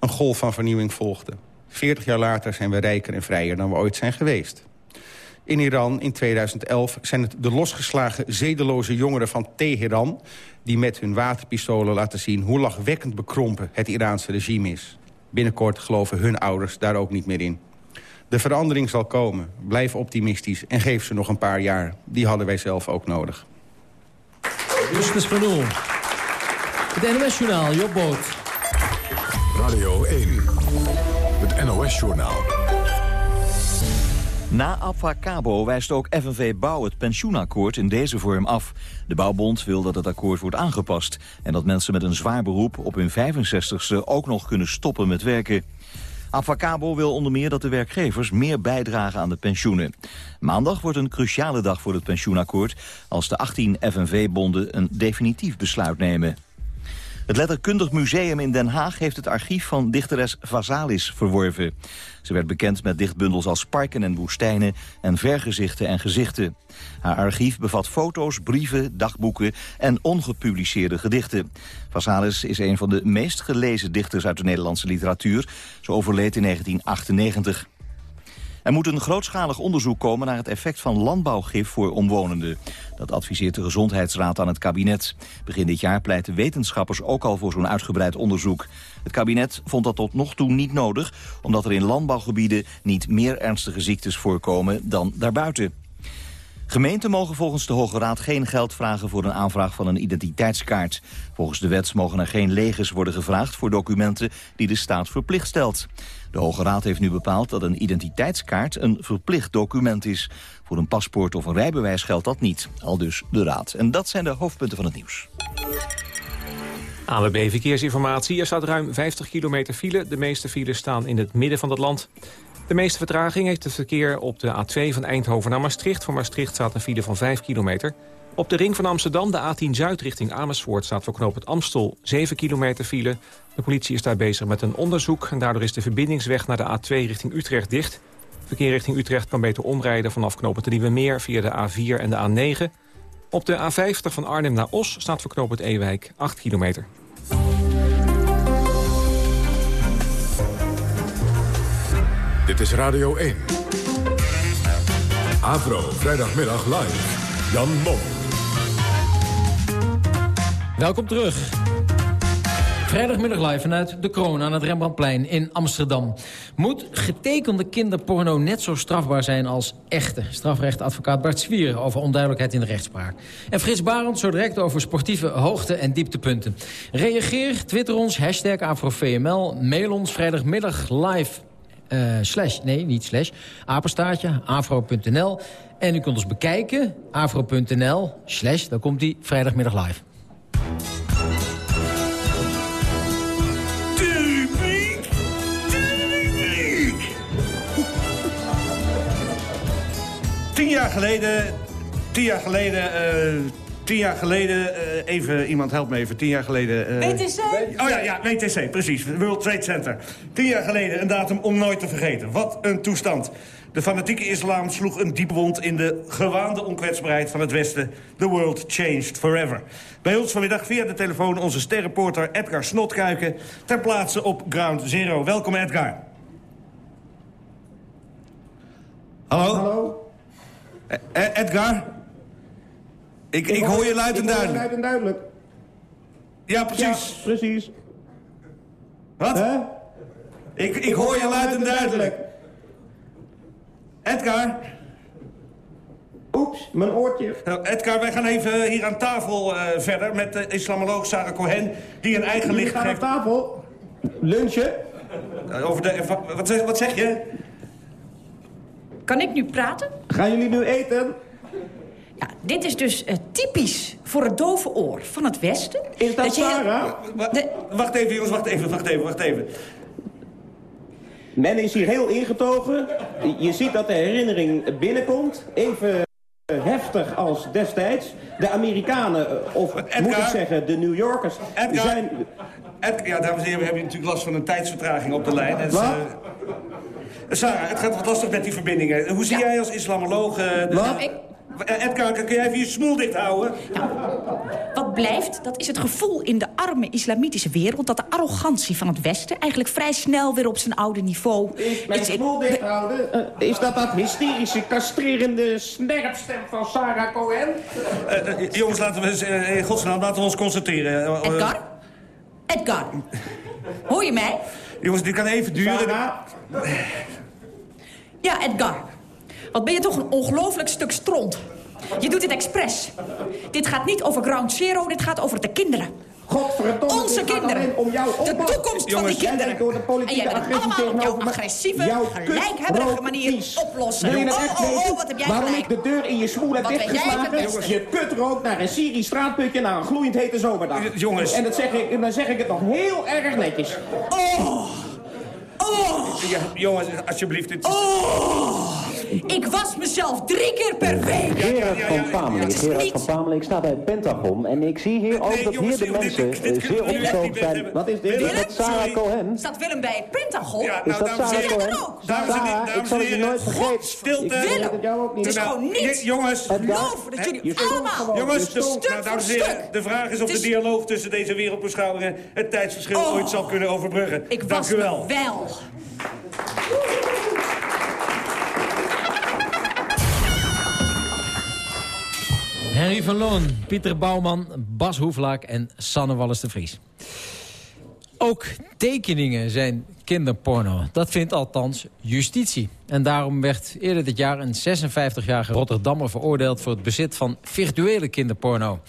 Een golf van vernieuwing volgde. Veertig jaar later zijn we rijker en vrijer dan we ooit zijn geweest. In Iran in 2011 zijn het de losgeslagen zedeloze jongeren van Teheran... die met hun waterpistolen laten zien hoe lachwekkend bekrompen het Iraanse regime is. Binnenkort geloven hun ouders daar ook niet meer in. De verandering zal komen. Blijf optimistisch en geef ze nog een paar jaar. Die hadden wij zelf ook nodig. Justus van Oel. Het NOS-journaal, Job Boot. Radio 1. Het NOS-journaal. Na Abfacabo wijst ook FNV Bouw het pensioenakkoord in deze vorm af. De bouwbond wil dat het akkoord wordt aangepast... en dat mensen met een zwaar beroep op hun 65ste ook nog kunnen stoppen met werken. Avacabo wil onder meer dat de werkgevers meer bijdragen aan de pensioenen. Maandag wordt een cruciale dag voor het pensioenakkoord... als de 18 FNV-bonden een definitief besluit nemen. Het Letterkundig Museum in Den Haag heeft het archief van dichteres Vazalis verworven. Ze werd bekend met dichtbundels als Parken en Woestijnen en Vergezichten en Gezichten. Haar archief bevat foto's, brieven, dagboeken en ongepubliceerde gedichten. Vazalis is een van de meest gelezen dichters uit de Nederlandse literatuur. Ze overleed in 1998. Er moet een grootschalig onderzoek komen naar het effect van landbouwgif voor omwonenden. Dat adviseert de Gezondheidsraad aan het kabinet. Begin dit jaar pleiten wetenschappers ook al voor zo'n uitgebreid onderzoek. Het kabinet vond dat tot nog toe niet nodig... omdat er in landbouwgebieden niet meer ernstige ziektes voorkomen dan daarbuiten. Gemeenten mogen volgens de Hoge Raad geen geld vragen voor een aanvraag van een identiteitskaart. Volgens de wet mogen er geen legers worden gevraagd voor documenten die de staat verplicht stelt. De Hoge Raad heeft nu bepaald dat een identiteitskaart een verplicht document is. Voor een paspoort of een rijbewijs geldt dat niet, al dus de Raad. En dat zijn de hoofdpunten van het nieuws. ANWB Verkeersinformatie. Er staat ruim 50 kilometer file. De meeste files staan in het midden van het land. De meeste vertraging heeft het verkeer op de A2 van Eindhoven naar Maastricht. Voor Maastricht staat een file van 5 kilometer. Op de ring van Amsterdam, de A10 Zuid richting Amersfoort... staat voor knoop het Amstel 7 kilometer file. De politie is daar bezig met een onderzoek... en daardoor is de verbindingsweg naar de A2 richting Utrecht dicht. Verkeer richting Utrecht kan beter omrijden vanaf knopen te Nieuwe Meer... via de A4 en de A9. Op de A50 van Arnhem naar Os staat voor knoop het Ewijk 8 kilometer. Dit is Radio 1. Avro, vrijdagmiddag live. Jan Mom. Welkom terug. Vrijdagmiddag live vanuit de kroon aan het Rembrandtplein in Amsterdam. Moet getekende kinderporno net zo strafbaar zijn als echte? Strafrechtadvocaat Bart Zwier over onduidelijkheid in de rechtspraak. En Frits Barend zo direct over sportieve hoogte- en dieptepunten. Reageer, twitter ons, hashtag AfroVML, mail ons vrijdagmiddag live... eh, slash, nee, niet slash, apenstaartje, afro.nl. En u kunt ons bekijken, afro.nl, slash, daar komt die vrijdagmiddag live. Publiek, publiek. Tien jaar geleden, tien jaar geleden, eh, tien jaar geleden, eh, even, iemand helpt me even, tien jaar geleden... eh, WTC? Oh ja, ja, WTC, precies, World Trade Center. Tien jaar geleden, een datum om nooit te vergeten. Wat een toestand. De fanatieke islam sloeg een diepe wond in de gewaande onkwetsbaarheid van het Westen. The world changed forever. Bij ons vanmiddag via de telefoon onze sterreporter Edgar Snotkuiken... ter plaatse op Ground Zero. Welkom, Edgar. Hallo? Hallo? Edgar? Ik, ik, hoor je luid en duidelijk. luid en duidelijk. Ja, precies. precies. Wat? Ik, ik hoor je luid en duidelijk. Edgar? Oeps, mijn oortje. Nou, Edgar, wij gaan even hier aan tafel eh, verder met de islamoloog Sarah Cohen... die een eigen licht geeft... aan tafel. Lunchen. Eh, Over de, wat- wat, zeg, wat zeg je? Kan ik nu praten? Gaan jullie nu eten? Ja, dit is dus eh, typisch voor het dove oor van het Westen. Is dat je heel- Sarah? Wa- Wacht even, jongens, wacht even, wacht even, wacht even. Men is hier heel ingetogen. Je ziet dat de herinnering binnenkomt. Even eh, heftig als destijds. De Amerikanen, eh, of moet ik zeggen, de New Yorkers, Edgar. zijn... Edgar, ja, dames en heren, we hebben natuurlijk last van een tijdsvertraging op de lijn. Het Wat? eh, Sarah, het gaat wat lastig met die verbindingen. Hoe zie jij als islamoloog... eh, de- Nou, Eh, Edgar, kun jij even je smoel dicht houden? Wat blijft, dat is het gevoel in de arme islamitische wereld... dat de arrogantie van het Westen eigenlijk vrij snel weer op zijn oude niveau... Mijn is- smoel dicht houden. Eh, is dat dat hysterische, castrerende snerpstem van Sarah Cohen? Eh, jongens, laten we eens, in godsnaam, laten we ons concentreren. Edgar? Edgar, hoor je mij? Jongens, dit kan even duren. Ja, Edgar. Wat ben je toch een ongelooflijk stuk stront. Je doet dit expres. Dit gaat niet over Ground Zero, dit gaat over de kinderen. Godverdomme, Onze kinderen. om jouw de toekomst Jongens, van die kinderen. door de politieke en jij bent allemaal op jouw agressieve, Jouw gelijkhebberige manier oplossen. Wil je het oh, echt oh, weten? oh, wat heb jij Waarom gelijk. ik de deur in je smoel heb dichtgeslagen? Je kut rookt naar een Syrisch straatputje naar een gloeiend hete zomerdag. Jongens. En dat zeg ik, dan zeg ik het nog heel erg netjes. Oh! Oh! Ja, jongens, alsjeblieft. Dit is... Oh! Ik was mezelf drie keer per week. Gerard van is Gerard van Pamelen, ik sta bij het Pentagon en ik zie hier ook dat hier de mensen eh, zeer opgetogen zijn. Wat is dit? Is dat Sarah Cohen? Staat Willem bij het Pentagon? Ja, Is nou, dat dames en Sarah heren. Cohen? ook. Dames en heren, Sarah, ik dames zal het je heren. nooit vergeten. Stilte. Ik Willem, het jou ook niet. het is gewoon niet j- jongens. geloven dat jullie allemaal... gewoon. Jongens, nou, dames en heren, de vraag is of de is- dialoog tussen deze wereldbeschouwingen het tijdsverschil Oh. ooit zal kunnen overbruggen. Ik Dank was u wel. Henry van Loon, Pieter Bouwman, Bas Hoeflaak en Sanne Wallis de Vries. Ook tekeningen zijn kinderporno. Dat vindt althans justitie. En daarom werd eerder dit jaar een 56-jarige Rotterdammer veroordeeld... voor het bezit van virtuele kinderporno.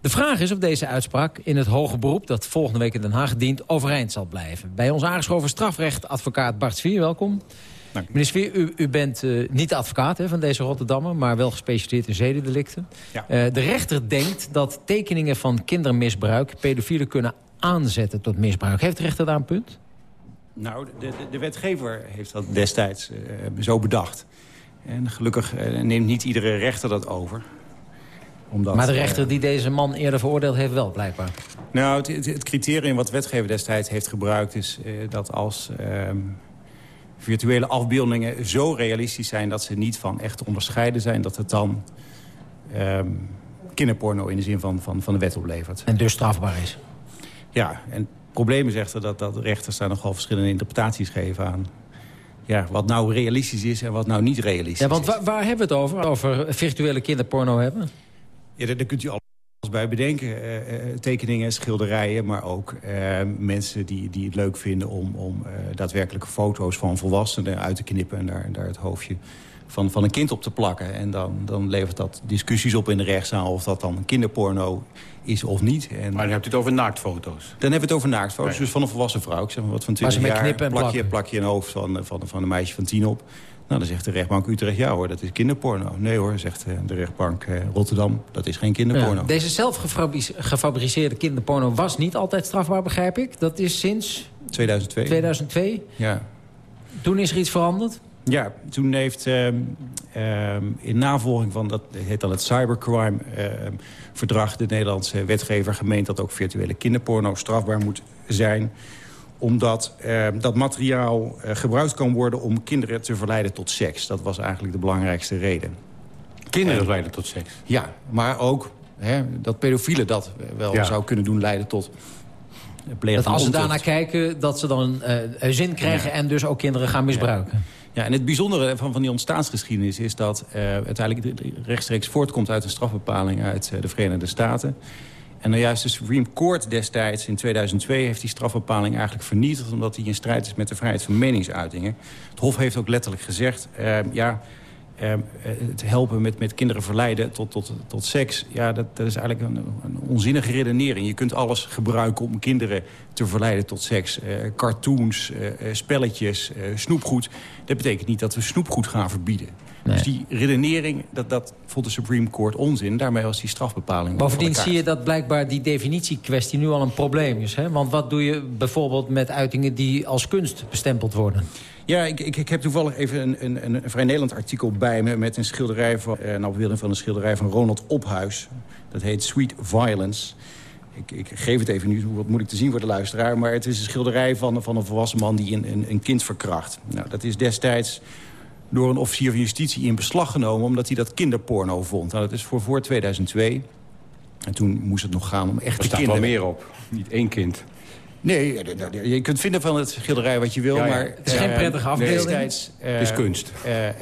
De vraag is of deze uitspraak in het hoge beroep... dat volgende week in Den Haag dient, overeind zal blijven. Bij ons aangeschoven strafrechtadvocaat Bart Svier, welkom. Meneer Svier, u, u bent eh, niet de advocaat hè, van deze Rotterdammer... maar wel gespecialiseerd in zedendelicten. Ja. Eh, de rechter denkt dat tekeningen van kindermisbruik... pedofielen kunnen aanzetten tot misbruik. Heeft de rechter daar een punt? Nou, de, de, de wetgever heeft dat destijds eh, zo bedacht. En gelukkig neemt niet iedere rechter dat over. Omdat, maar de rechter die deze man eerder veroordeeld heeft wel, blijkbaar. Nou, het, het, het criterium wat de wetgever destijds heeft gebruikt... is eh, dat als ehm, virtuele afbeeldingen zo realistisch zijn... dat ze niet van echt te onderscheiden zijn... dat het dan ehm, kinderporno in de zin van, van, van de wet oplevert. En dus strafbaar is. Ja, en het probleem is echter dat, dat rechters daar nogal verschillende interpretaties geven aan. ja, wat nou realistisch is en wat nou niet realistisch Ja, want is. waar, waar hebben we het over? Over virtuele kinderporno hebben? Ja, daar, daar kunt u alles bij bedenken. Eh, eh, tekeningen, schilderijen, maar ook eh, mensen die, die het leuk vinden... om, om eh, daadwerkelijke foto's van volwassenen uit te knippen... en daar, daar het hoofdje van, van een kind op te plakken. En dan, dan levert dat discussies op in de rechtszaal... of dat dan kinderporno is of niet. En Maar dan hebt u het over naaktfoto's. dan hebben we het over naaktfoto's, dus van een volwassen vrouw. Ik zeg maar wat van Waar ze 20 mee jaar, knippen en plak je, plak je een hoofd van, van, van een meisje van 10 op. Nou, dan zegt de rechtbank Utrecht, ja hoor, dat is kinderporno. Nee hoor, zegt eh, de rechtbank eh, Rotterdam, dat is geen kinderporno. Ja, deze zelf gefabri- gefabriceerde kinderporno was niet altijd strafbaar, begrijp ik. Dat is sinds 2002. 2002. Ja. Toen is er iets veranderd. Ja, toen heeft ehm, ehm, in navolging van, dat heet dan het cybercrime-verdrag... de Nederlandse wetgever gemeend dat ook virtuele kinderporno strafbaar moet zijn omdat ehm, dat materiaal eh, gebruikt kan worden om kinderen te verleiden tot seks. Dat was eigenlijk de belangrijkste reden. Kinderen En- leiden tot seks. Ja, maar ook hè, dat pedofielen dat wel Ja. zou kunnen doen leiden tot... Dat als ze daarnaar kijken, dat ze dan eh, zin krijgen... en dus ook kinderen gaan misbruiken. Ja, en het bijzondere van, van die ontstaansgeschiedenis is dat eh, uiteindelijk de- de rechtstreeks voortkomt uit een strafbepaling uit eh, de Verenigde Staten. En dan juist de Supreme Court destijds in 2002 heeft die strafbepaling eigenlijk vernietigd... omdat die in strijd is met de vrijheid van meningsuitingen. Het Hof heeft ook letterlijk gezegd... eh, ja, eh, het helpen met, met kinderen verleiden tot, tot, tot seks... Ja, dat, dat is eigenlijk een, een onzinnige redenering. Je kunt alles gebruiken om kinderen te verleiden tot seks. Eh, cartoons, eh, spelletjes, snoepgoed. Dat betekent niet dat we snoepgoed gaan verbieden. Dus die redenering, dat, dat vond de Supreme Court onzin. Daarmee was die strafbepaling Bovendien zie je dat blijkbaar die definitiekwestie nu al een probleem is. Hè? Want wat doe je bijvoorbeeld met uitingen die als kunst bestempeld worden? Ja, ik, ik, ik heb toevallig even een, een, een Vrij Nederland artikel bij me... met een schilderij van, eh, afbeelding van een schilderij van Ronald Ophuis. Dat heet Sweet Violence. Ik, ik geef het even nu, wat moet ik te zien voor de luisteraar... maar het is een schilderij van, van een volwassen man die een, een, een kind verkracht. Nou, dat is destijds door een officier van justitie in beslag genomen... omdat hij dat kinderporno vond. Nou, dat is voor voor 2002. En toen moest het nog gaan om echte Er staat kinderen. wel meer op. Niet één kind. Nee, je kunt vinden van het schilderij wat je wil, Ja, ja. maar... Het is geen prettige afbeelding. Destijds, Het is kunst. eh, eh,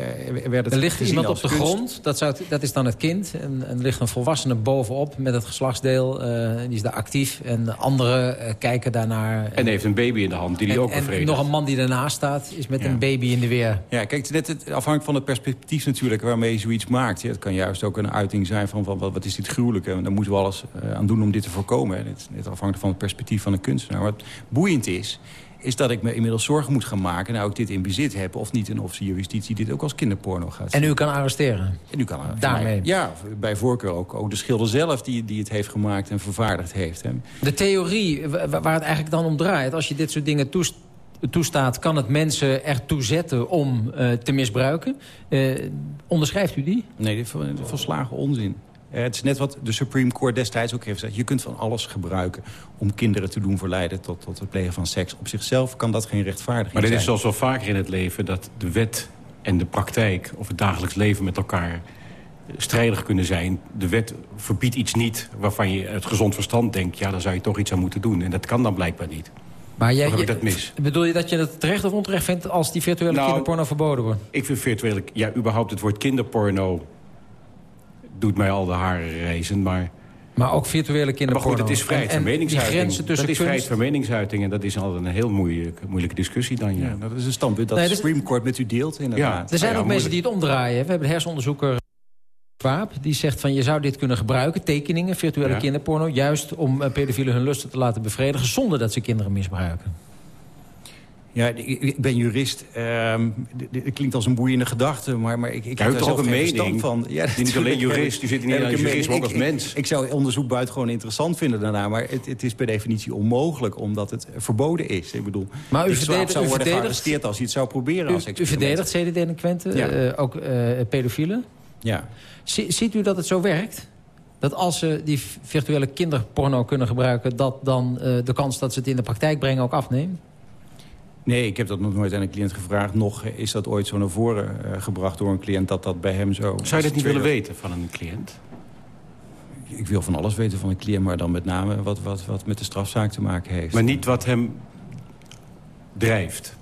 werd het Er ligt iemand op de kunst. grond, dat, zou, het- dat is dan het kind. En, en er ligt een volwassene bovenop met het geslachtsdeel. eh, die is daar actief. En anderen eh, kijken daarnaar. En heeft een baby in de hand die hij en, ook en bevredigt. nog een man die ernaast staat, is met Ja. een baby in de weer. Ja, kijk, het is net het, afhankelijk van het perspectief natuurlijk waarmee je zoiets maakt. Ja, het kan juist ook een uiting zijn van, van wat, wat is dit gruwelijk. En daar moeten we alles eh, aan doen om dit te voorkomen. Het net afhankelijk van het perspectief van een kunstenaar. Boeiend is, is dat ik me inmiddels zorgen moet gaan maken... nou ik dit in bezit heb, of niet een officier van justitie... dit ook als kinderporno gaat zien. En u kan arresteren. En u kan er- Daarmee. Ja, bij voorkeur ook, ook de schilder zelf die, die het heeft gemaakt en vervaardigd heeft. Hè. De theorie wa- wa- waar het eigenlijk dan om draait... als je dit soort dingen toest- toestaat... kan het mensen ertoe zetten om eh, te misbruiken. Eh, onderschrijft u die? Nee, dit is vol- volslagen onzin. Eh, het is net wat de Supreme Court destijds ook heeft gezegd. Je kunt van alles gebruiken om kinderen te doen verleiden tot, tot het plegen van seks. Op zichzelf kan dat geen rechtvaardiging Maar dit zijn. is zoals wel vaker in het leven... dat de wet en de praktijk of het dagelijks leven met elkaar strijdig kunnen zijn. De wet verbiedt iets niet waarvan je het gezond verstand denkt... ja, daar zou je toch iets aan moeten doen. En dat kan dan blijkbaar niet. Maar jij, Of heb ik je- dat mis? Bedoel je dat je het terecht of onterecht vindt... als die virtuele Nou, kinderporno verboden wordt? Ik vind virtuele... Ja, überhaupt het woord kinderporno doet mij al de haren reizen, maar... Maar ook virtuele Maar kinderporno. goed, het is vrijheid En- van en die meningsuiting. grenzen tussen dat is vrijheid kunst- van meningsuiting en dat is altijd een heel moeilijk, moeilijke discussie dan, ja. Ja, dat is een standpunt dat Nee, de dus- Supreme Court met u deelt, inderdaad. Er zijn Ja, ook mensen die het omdraaien. We hebben de hersenonderzoeker Waap. Die zegt van je zou dit kunnen gebruiken. Tekeningen, virtuele Ja. kinderporno. Juist om eh, pedofielen hun lusten te laten bevredigen. Zonder dat ze kinderen misbruiken. Ja, ik, ben jurist. Ehm, dit- klinkt als een boeiende gedachte, maar, maar ik, ik heb daar toch zelf een geen mening? van. Je bent niet alleen jurist, je zit niet alleen als een jurist, maar ook als mens. Ik, ik zou onderzoek buitengewoon interessant vinden daarna, maar het, het is per definitie onmogelijk, omdat het verboden is. Ik bedoel, Maar u verdedigt- zou u worden verdedigt- gearresteerd als hij het zou proberen U, als u verdedigt zedendelinquenten, Ja. eh, ook eh, pedofielen. Ja. Zie- ziet u dat het zo werkt? Dat als ze die virtuele kinderporno kunnen gebruiken... dat dan eh, de kans dat ze het in de praktijk brengen ook afneemt? Nee, ik heb dat nog nooit aan een cliënt gevraagd. Nog is dat ooit zo naar voren eh, gebracht door een cliënt dat dat bij hem zo... Zou je dat niet willen weten van een cliënt? Ik wil van alles weten van een cliënt, maar dan met name wat, wat, wat met de strafzaak te maken heeft. Maar niet wat hem drijft.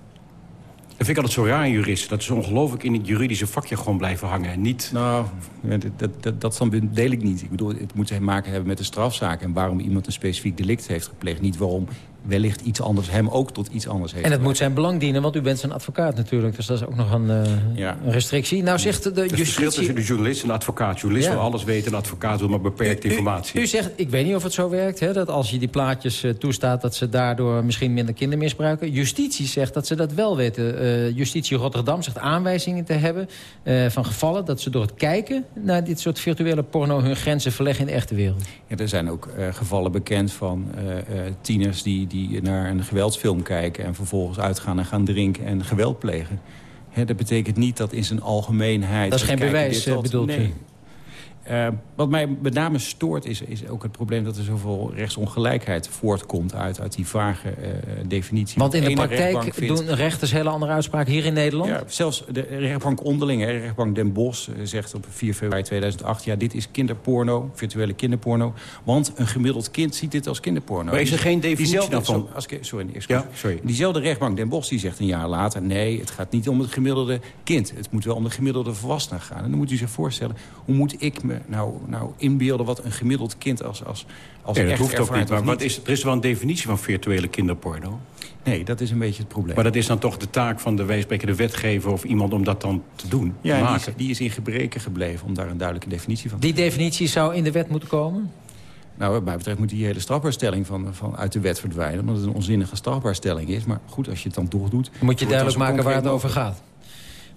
Dat vind ik altijd zo raar, juristen. Dat ze ongelooflijk in het juridische vakje gewoon blijven hangen. En niet... Nou, dat, dat, dat, dat standpunt deel ik niet. Ik bedoel, het moet te maken hebben met de strafzaak... en waarom iemand een specifiek delict heeft gepleegd. Niet waarom wellicht iets anders hem ook tot iets anders heeft. En het moet zijn belang dienen, want u bent zijn advocaat natuurlijk. Dus dat is ook nog een, uh, een restrictie. Nou zegt de justitie... Het verschil tussen de journalist en de advocaat. Journalist ja. wil alles weten, een advocaat wil maar beperkte informatie. U, zegt, ik weet niet of het zo werkt, hè, dat als je die plaatjes uh, toestaat... dat ze daardoor misschien minder kinderen misbruiken. Justitie zegt dat ze dat wel weten. Uh, justitie Rotterdam zegt aanwijzingen te hebben van gevallen... dat ze door het kijken naar dit soort virtuele porno... hun grenzen verleggen in de echte wereld. Ja, er zijn ook gevallen bekend van tieners die die naar een geweldsfilm kijken... en vervolgens uitgaan en gaan drinken en geweld plegen. dat betekent niet dat in zijn algemeenheid... Dat is geen bewijs, bedoelt nee. Uh, wat mij met name stoort is, is ook het probleem dat er zoveel rechtsongelijkheid voortkomt uit, uit die vage uh, definitie. Want in de praktijk vindt, doen rechters hele andere uitspraken hier in Nederland? Ja, zelfs de rechtbank onderling, de rechtbank Den Bosch zegt op 4 februari 2008... ja, dit is kinderporno, virtuele kinderporno, want een gemiddeld kind ziet dit als kinderporno. Maar is er geen definitie daarvan? sorry, ja? sorry. Diezelfde rechtbank Den Bosch die zegt een jaar later... nee, het gaat niet om het gemiddelde kind, het moet wel om de gemiddelde volwassene gaan. En dan moet u zich voorstellen, hoe moet ik me nou, nou inbeelden wat een gemiddeld kind als, als, als nee, dat hoeft ook niet. Maar wat is, er is wel een definitie van virtuele kinderporno. Nee, dat is een beetje het probleem. Maar dat is dan toch de taak van de wijspreker, de wetgever... of iemand om dat dan te doen, ja, te die is, die is, in gebreken gebleven om daar een duidelijke definitie van te Die definitie zou in de wet moeten komen? Nou, wat mij betreft moet die hele strafbaarstelling van, van uit de wet verdwijnen... omdat het een onzinnige strafbaarstelling is. Maar goed, als je het dan toch doet... Moet je duidelijk maken waar het over gaat.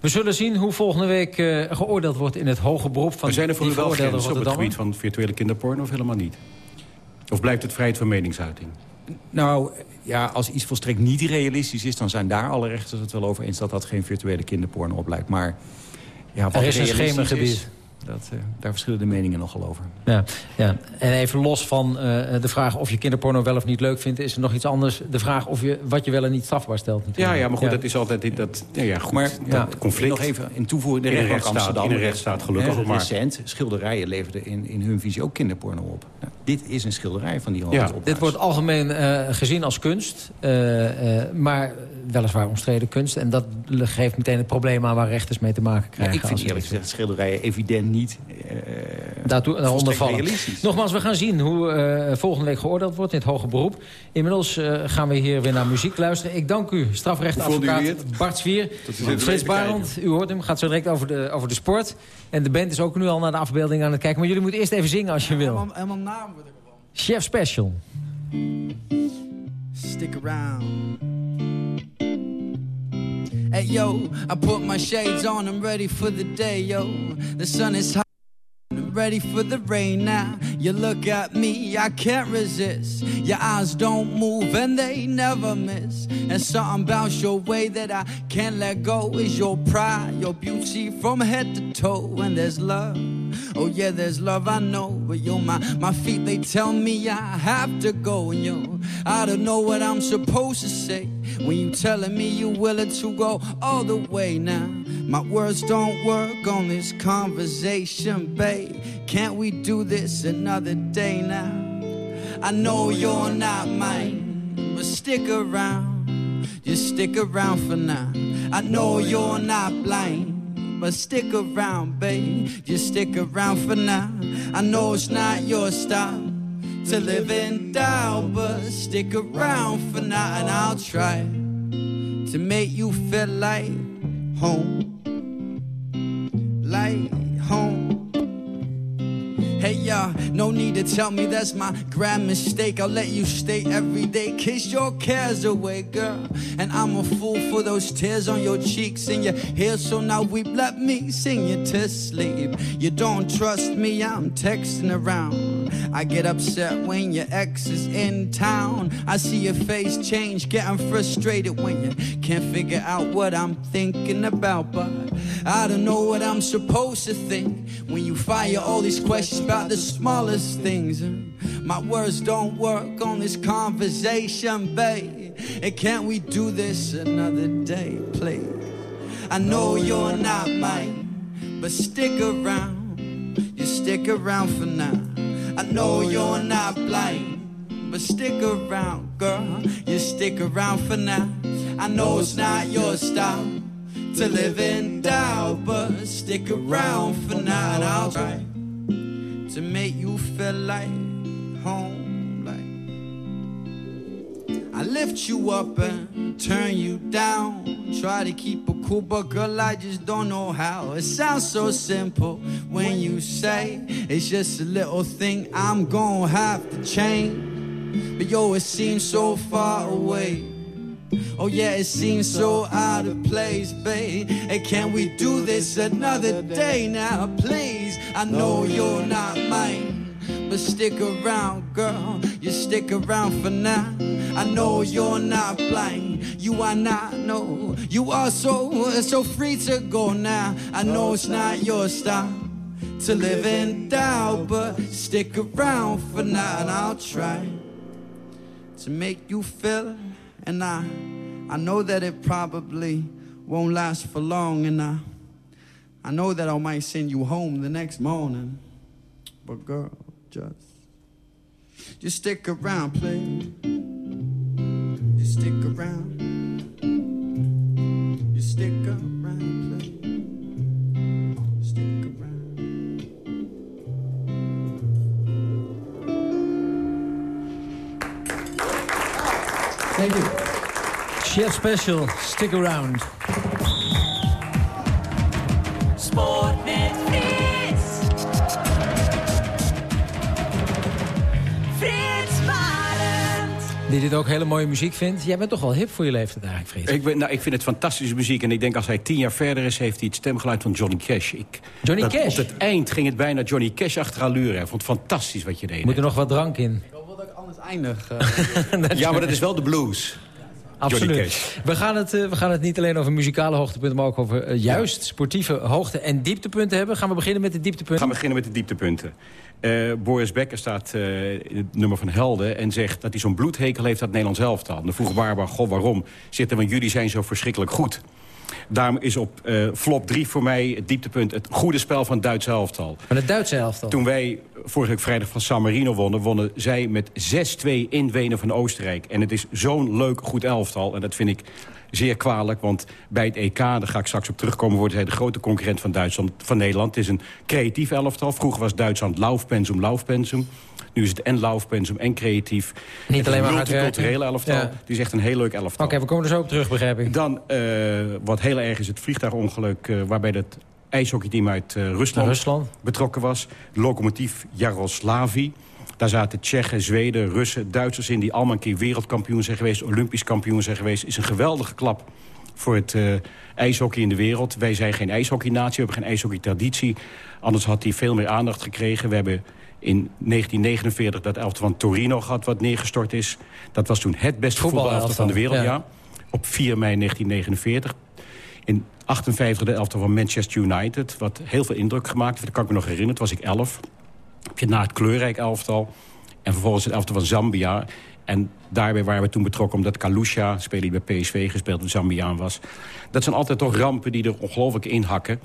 We zullen zien hoe volgende week uh, geoordeeld wordt in het hoge beroep van maar zijn er voor u wel grenzen op het gebied van virtuele kinderporno of helemaal niet? Of blijft het vrijheid van meningsuiting? Nou, ja, als iets volstrekt niet realistisch is... dan zijn daar alle rechters het wel over eens dat dat geen virtuele kinderporno oplijkt. Maar ja, wat er is een schemergebied. Dat, uh, daar verschillen de meningen nogal over. Ja, ja. En even los van uh, de vraag of je kinderporno wel of niet leuk vindt... is er nog iets anders. De vraag of je, wat je wel en niet strafbaar stelt. Natuurlijk. Ja, ja, maar goed, ja. dat is altijd dat, ja, ja, goed, maar, dat conflict. Nog even in toevoeging de in rechtsstaat, Amsterdam. In een rechtsstaat, gelukkig. maar. Recent, schilderijen leverden in, in hun visie ook kinderporno op. Nou, dit is een schilderij van die ja. Dit wordt algemeen uh, gezien als kunst. maar weliswaar omstreden kunst. En dat geeft meteen het probleem aan waar rechters mee te maken krijgen. Ja, ik vind eerlijk gezegd schilderijen evident niet uh, Daartoe, daaronder vallen. Nogmaals, we gaan zien hoe uh, volgende week geoordeeld wordt in het hoge beroep. Inmiddels uh, gaan we hier weer naar muziek luisteren. Ik dank u, strafrechtadvocaat Bart Zwier. Frits Barend, u hoort hem, gaat zo direct over de, over de sport. En de band is ook nu al naar de afbeelding aan het kijken. Maar jullie moeten eerst even zingen als je wil. Helemaal, helemaal naam wordt Chef Special. Stick around. Hey yo, I put my shades on, I'm ready for the day, yo. The sun is hot. I'm ready for the rain now. You look at me, I can't resist. Your eyes don't move and they never miss. And something about your way that I can't let go is your pride, your beauty from head to toe. And there's love. Oh yeah, there's love I know, but yo, my, my feet they tell me I have to go, and yo, I don't know what I'm supposed to say when you telling me you willing to go all the way now. My words don't work on this conversation, babe. Can't we do this another day now? I know you're not mine, but stick around. Just stick around for now. I know you're not blind but stick around, babe. Just stick around for now. I know it's not your style to live in doubt, but stick around for now, and I'll try to make you feel like home, like home. Hey, y'all, no need to tell me that's my grand mistake. I'll let you stay every day, kiss your cares away, girl. And I'm a fool for those tears on your cheeks and your hair, so now weep. Let me sing you to sleep. You don't trust me, I'm texting around. I get upset when your ex is in town. I see your face change, getting frustrated when you can't figure out what I'm thinking about. But I don't know what I'm supposed to think when you fire all these questions about the smallest things. My words don't work on this conversation, babe. And can't we do this another day, please? I know you're not mine, but stick around. You stick around for now. I know you're not blind, but stick around, girl. You stick around for now. I know it's not your style to live in doubt, but stick around for now I'll try to make you feel like home. I lift you up and turn you down. Try to keep it cool, but girl, I just don't know how. It sounds so simple when you say it's just a little thing I'm gonna have to change. But yo, it seems so far away. Oh yeah, it seems so out of place, babe. And can we do this another day now, please? I know you're not mine. But stick around, girl, you stick around for now. I know you're not blind, you are not, no. You are so, so free to go now. I know it's not your style to live in doubt, but stick around for now and I'll try to make you feel. And I, I know that it probably won't last for long, and I, I know that I might send you home the next morning. But girl, just, just stick around, please. Just stick around. Just stick around, please. Stick around. Thank you. Chef Special, stick around. Die dit ook hele mooie muziek vindt. Jij bent toch wel hip voor je leeftijd eigenlijk, Frits? Ik, ben, nou, ik vind het fantastische muziek. En ik denk als hij tien jaar verder is, heeft hij het stemgeluid van Johnny Cash. Ik, Johnny dat- Cash? Op het eind ging het bijna Johnny Cash achter allure. Ik vond het fantastisch wat je deed. Moet er nog wat drank in? Anders eindig. ja, maar dat is wel de blues. Absoluut. We gaan, het, eh, we gaan het niet alleen over muzikale hoogtepunten... maar ook over eh, juist sportieve hoogte- en dieptepunten hebben. Gaan we beginnen met de We dieptepunten? gaan beginnen met de dieptepunten. Eh, Boris Becker staat in het nummer van Helden... en zegt dat hij zo'n bloedhekel heeft aan het Nederlands elftal. En dan vroeg Barbara, goh, waarom? Zit er, want jullie zijn zo verschrikkelijk goed. Daarom is op eh, flop 3 voor mij het dieptepunt... het goede spel van het Duitse elftal. Van het Duitse elftal? Toen wij vorige week vrijdag van San Marino wonnen... wonnen zij met 6-2 in Wenen van Oostenrijk. En het is zo'n leuk, goed elftal. En dat vind ik zeer kwalijk, want bij het EK... daar ga ik straks op terugkomen... worden zij de grote concurrent van, Duitsland, van Nederland. Het is een creatief elftal. Vroeger was Duitsland laufpensum, laufpensum. Nu is het en laufpensum en creatief. Niet Het alleen maar werken. multiculturele elftal. Ja. Het is echt een heel leuk elftal. Oké, we komen er zo op terug, begrijp ik. Dan, eh, wat heel erg is, het vliegtuigongeluk... eh, waarbij het ijshockeyteam uit eh, Rusland, Rusland. betrokken was. Locomotief Jaroslavi. Daar zaten Tsjechen, Zweden, Russen, Duitsers in... die allemaal een keer wereldkampioen zijn geweest, olympisch kampioen zijn geweest. is een geweldige klap voor het eh, ijshockey in de wereld. Wij zijn geen ijshockeynatie, we hebben geen ijshockeytraditie. Anders had hij veel meer aandacht gekregen. We hebben in 1949 dat elftal van Torino gehad wat neergestort is. Dat was toen het beste Voetbalelftal, voetbalelftal van de wereld, ja. ja. Op 4 mei 1949. In 58 de elftal van Manchester United. Wat heel veel indruk gemaakt heeft. Dat kan ik me nog herinneren. Toen was ik 11. Heb je na het kleurrijk elftal. En vervolgens het elftal van Zambia. En daarbij waren we toen betrokken omdat Kalusha, speler die bij PSV gespeeld, een Zambiaan was. Dat zijn altijd toch rampen die er ongelooflijk in hakken.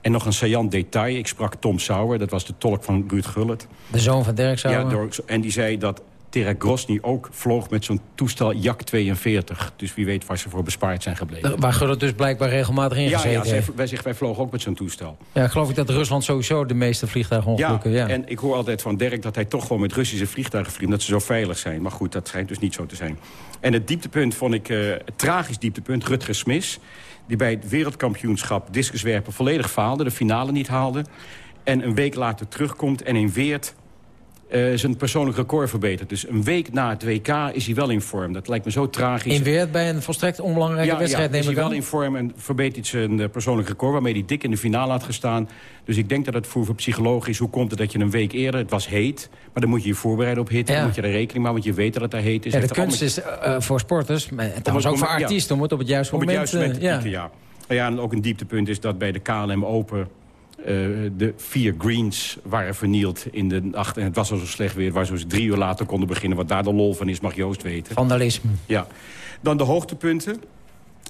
En nog een saillant detail. Ik sprak Tom Sauer, dat was de tolk van Ruud Gullit. De zoon van Dirk Sauer. Ja, en die zei dat Terek Grosny ook vloog met zo'n toestel Jak 42. Dus wie weet waar ze voor bespaard zijn gebleven. Waar Gullit dus blijkbaar regelmatig in Ja, gezeten ja wij, wij vlogen ook met zo'n toestel. Ja, geloof ik dat Rusland sowieso de meeste vliegtuigongelukken... Ja, en ik hoor altijd van Dirk dat hij toch gewoon met Russische vliegtuigen vliegt... dat ze zo veilig zijn. Maar goed, dat schijnt dus niet zo te zijn. En het dieptepunt vond ik, eh, het tragisch dieptepunt, Rutger Smis... die bij het wereldkampioenschap discuswerpen volledig faalde... de finale niet haalde. En een week later terugkomt en in Weert... eh, zijn persoonlijk record verbetert. Dus een week na het WK is hij wel in vorm. Dat lijkt me zo tragisch. In Weert bij een volstrekt onbelangrijke Ja, wedstrijd ja, is neem hij ik wel in vorm en verbetert zijn eh, persoonlijk record... waarmee hij dik in de finale had gestaan. Dus ik denk dat het voor, voor psychologisch... hoe komt het dat je een week eerder... het was heet, maar dan moet je je voorbereiden op hitte. Ja. Dan moet je er rekening mee want je weet dat het daar heet is. Ja, de kunst is eh, voor sporters, maar trouwens ook voor artiesten... om het op het juiste op het moment... juiste moment te pieken, ja. Ja, en ook een dieptepunt is dat bij de KLM Open... eh, de vier greens waren vernield in de nacht. En het was al zo slecht weer, waar ze drie uur later konden beginnen. Wat daar de lol van is, mag Joost weten. Vandalisme. Ja. Dan de hoogtepunten.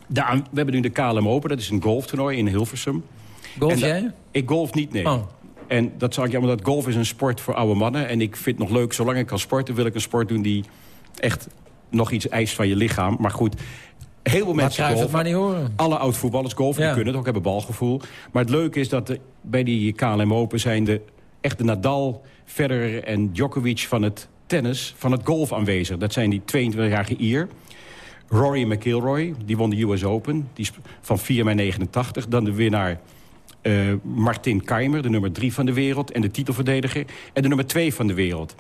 De, we hebben nu de KLM Open, dat is een golftoernooi in Hilversum. Golf jij? Ik golf niet, nee. Oh. En dat zal ik jammer, dat golf is een sport voor oude mannen. En ik vind het nog leuk, zolang ik kan sporten, wil ik een sport doen die echt nog iets eist van je lichaam. Maar goed, Heel veel mensen golfen. maar niet horen. Alle oud-voetballers golfen, Ja. die kunnen het ook, hebben balgevoel. Maar het leuke is dat er bij die KLM Open zijn de echte Nadal, Federer en Djokovic van het tennis, van het golf aanwezig. Dat zijn die 22-jarige Ier. Rory McIlroy, die won de US Open, die is van 4 mei 89. Dan de winnaar eh, Martin Keimer, de nummer 3 van de wereld... en de titelverdediger, en de nummer 2 van de wereld.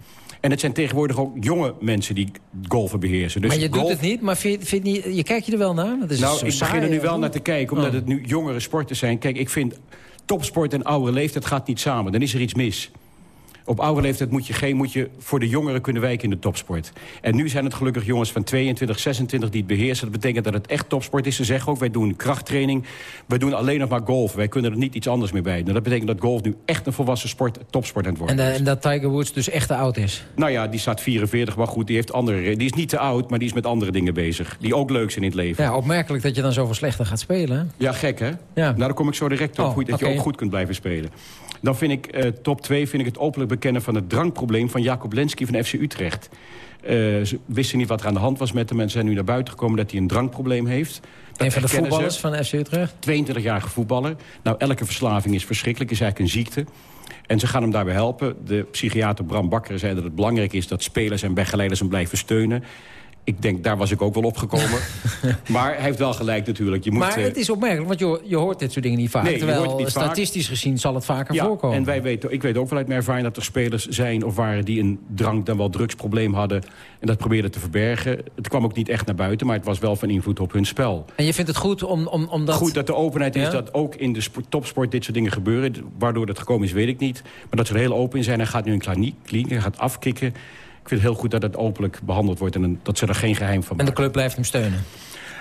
En het zijn tegenwoordig ook jonge mensen die golven beheersen. Dus maar je golf- doet het niet, maar vind, vind niet, je kijkt je er wel naar? Dat is nou, ik begin er nu wel naar te kijken, omdat Oh. het nu jongere sporten zijn. Kijk, ik vind topsport en oude leeftijd gaat niet samen. Dan is er iets mis. Op oude leeftijd moet je, geen, moet je voor de jongeren kunnen wijken in de topsport. En nu zijn het gelukkig jongens van 22, 26 die het beheersen. Dat betekent dat het echt topsport is. Ze zeggen ook, wij doen krachttraining. Wij doen alleen nog maar golf. Wij kunnen er niet iets anders meer bij. Nou, dat betekent dat golf nu echt een volwassen sport, topsport aan het worden En, is. eh, en dat Tiger Woods dus echt te oud is. Nou ja, die staat 44, maar goed, die, heeft andere, die is niet te oud... maar die is met andere dingen bezig, die ook leuk zijn in het leven. Ja, opmerkelijk dat je dan zoveel slechter gaat spelen. hè? Ja, gek hè? Ja. Nou, daar kom ik zo direct op, Oh, dat je ook goed kunt blijven spelen. Dan vind ik, eh, top 2 vind ik het openlijk bekennen van het drankprobleem... van Jacob Lenski van FC Utrecht. Eh, ze wisten niet wat er aan de hand was met hem... en zijn nu naar buiten gekomen dat hij een drankprobleem heeft. Dat Een van de ze. voetballers van FC Utrecht. 22-jarige voetballer. Nou, elke verslaving is verschrikkelijk, is eigenlijk een ziekte. En ze gaan hem daarbij helpen. De psychiater Bram Bakker zei dat het belangrijk is... dat spelers en begeleiders hem blijven steunen. Ik denk, daar was ik ook wel opgekomen. maar hij heeft wel gelijk natuurlijk. Je moet, maar eh, het is opmerkelijk, want je, je hoort dit soort dingen niet vaak. Nee, terwijl niet vaak. statistisch gezien zal het vaker ja, voorkomen. En wij weten, ik weet ook wel uit mijn ervaring dat er spelers zijn of waren... die een drank dan wel drugsprobleem hadden en dat probeerden te verbergen. Het kwam ook niet echt naar buiten, maar het was wel van invloed op hun spel. En je vindt het goed om, om, om dat... Goed dat de openheid is dat ook in de sport- topsport dit soort dingen gebeuren. Waardoor dat gekomen is, weet ik niet. Maar dat ze er heel open in zijn. Hij gaat nu een kliniek hij gaat afkicken. Ik vind het heel goed dat het openlijk behandeld wordt... en dat ze er geen geheim van En de maken. club blijft hem steunen.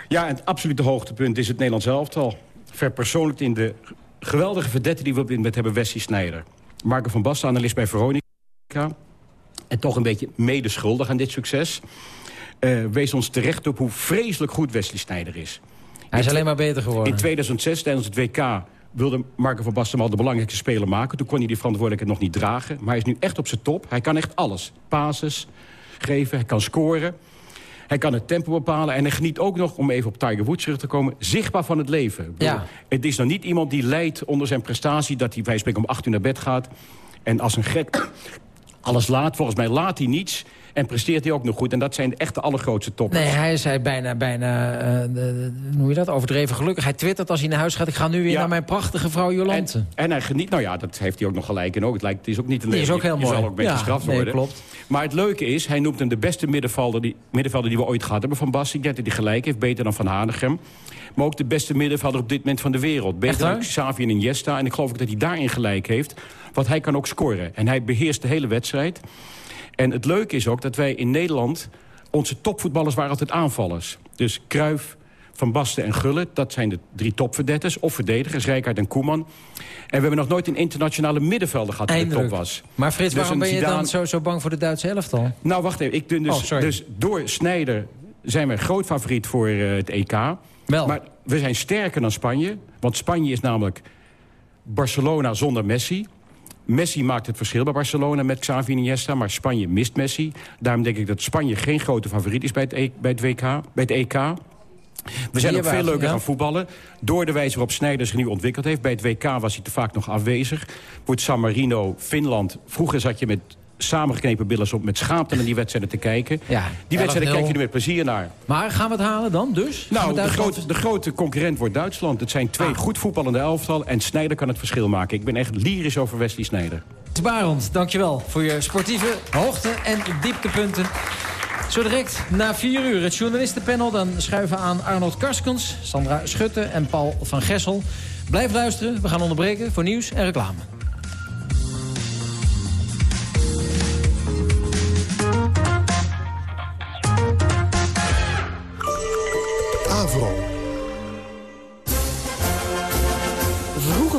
Ja, en het absolute hoogtepunt is het Nederlands elftal. Verpersoonlijkt in de geweldige verdette die we op dit moment hebben... Wesley Sneijder. Marco van Basten, analist bij Veronica. En toch een beetje medeschuldig aan dit succes. Eh, wees ons terecht op hoe vreselijk goed Wesley Sneijder is. Hij is alleen maar beter geworden. In 2006, tijdens het WK, wilde Marco van Basten al de belangrijkste speler maken. Toen kon hij die verantwoordelijkheid nog niet dragen. Maar hij is nu echt op zijn top. Hij kan echt alles. Pases geven, hij kan scoren. Hij kan het tempo bepalen. En hij geniet ook nog, om even op Tiger Woods terug te komen... zichtbaar van het leven. Ja. Het is nog niet iemand die lijdt onder zijn prestatie... dat hij, wij spreken, om acht uur naar bed gaat... en als een gek alles laat. Volgens mij laat hij niets en presteert hij ook nog goed. En dat zijn de echte allergrootste toppers. Nee, hij hij bijna, bijna eh, de- de- hoe noem je dat, overdreven gelukkig. Hij twittert als hij naar huis gaat, ik ga nu weer Ja. naar mijn prachtige vrouw Jolante. En, en hij geniet, nou ja, dat heeft hij ook nog gelijk in ook. Het, lijkt, het is ook niet een Die is ook heel mooi. zal ook mee Ja, gestraft nee, worden. klopt. Maar het leuke is, hij noemt hem de beste middenvelder die, middenvelder die we ooit gehad hebben van Bas. Ik denk dat hij gelijk heeft, beter dan Van Hanegem. Maar ook de beste middenvelder op dit moment van de wereld. Beter dan Xavi en Iniesta. En ik geloof ook dat hij daarin gelijk heeft. Want hij kan ook scoren. En hij beheerst de hele wedstrijd. En het leuke is ook dat wij in Nederland... onze topvoetballers waren altijd aanvallers. Dus Kruif, Van Basten en Gullit, dat zijn de drie topverdetters. Of verdedigers, Rijkaard en Koeman. En we hebben nog nooit een internationale middenvelder gehad die de top was. Maar Frits, Dus waarom ben je dan Zidane- zo, zo bang voor de Duitse elftal? Nou, wacht even. Ik, dus, Oh, dus door Snijder zijn wij groot favoriet voor eh, het EK. Wel. Maar we zijn sterker dan Spanje. Want Spanje is namelijk Barcelona zonder Messi. Messi maakt het verschil bij Barcelona met Xavi Iniesta. Maar Spanje mist Messi. Daarom denk ik dat Spanje geen grote favoriet is bij het, E- bij het, WK, bij het EK. We zijn ook veel leuker ja. gaan voetballen. Door de wijze waarop Sneijder zich nu ontwikkeld heeft. Bij het WK was hij te vaak nog afwezig. Voor het San Marino, Finland. Vroeger zat je met samengeknepen billen op met schaamte naar die wedstrijden te kijken. Ja, Die wedstrijden 11-0. kijk je er met plezier naar. Maar gaan we het halen dan, dus? Nou, de de grote concurrent wordt Duitsland. Het zijn twee goed voetballende elftal en Snijder kan het verschil maken. Ik ben echt lyrisch over Wesley Snijder. Barend, dankjewel voor je sportieve hoogte- en dieptepunten. Zo direct, na vier uur, het journalistenpanel. Dan schuiven aan Arnold Karskens, Sandra Schutte en Paul van Gessel. Blijf luisteren, we gaan onderbreken voor nieuws en reclame.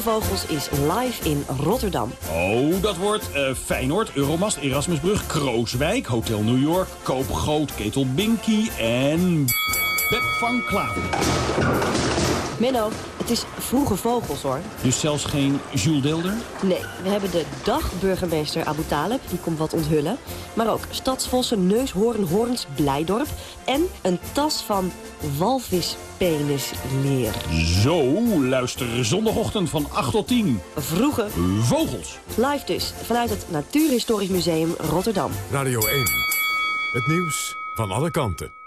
Vogels is live in Rotterdam. Oh, dat wordt eh, Feyenoord, Euromast, Erasmusbrug, Krooswijk, Hotel New York, Koopgoot, Ketel Binky en Beb van Klaver. Menno, Het is vroege vogels, hoor. Dus zelfs geen Jules Deelder? Nee, we hebben de dagburgemeester Abu Taleb, die komt wat onthullen. Maar ook stadsvossen, neushoorn, hoorns, Blijdorp... en een tas van walvispenisleer. Zo, luister zondagochtend van 8 tot 10. Vroege Vogels. Live dus, vanuit het Natuurhistorisch Museum Rotterdam. Radio 1. Het nieuws van alle kanten.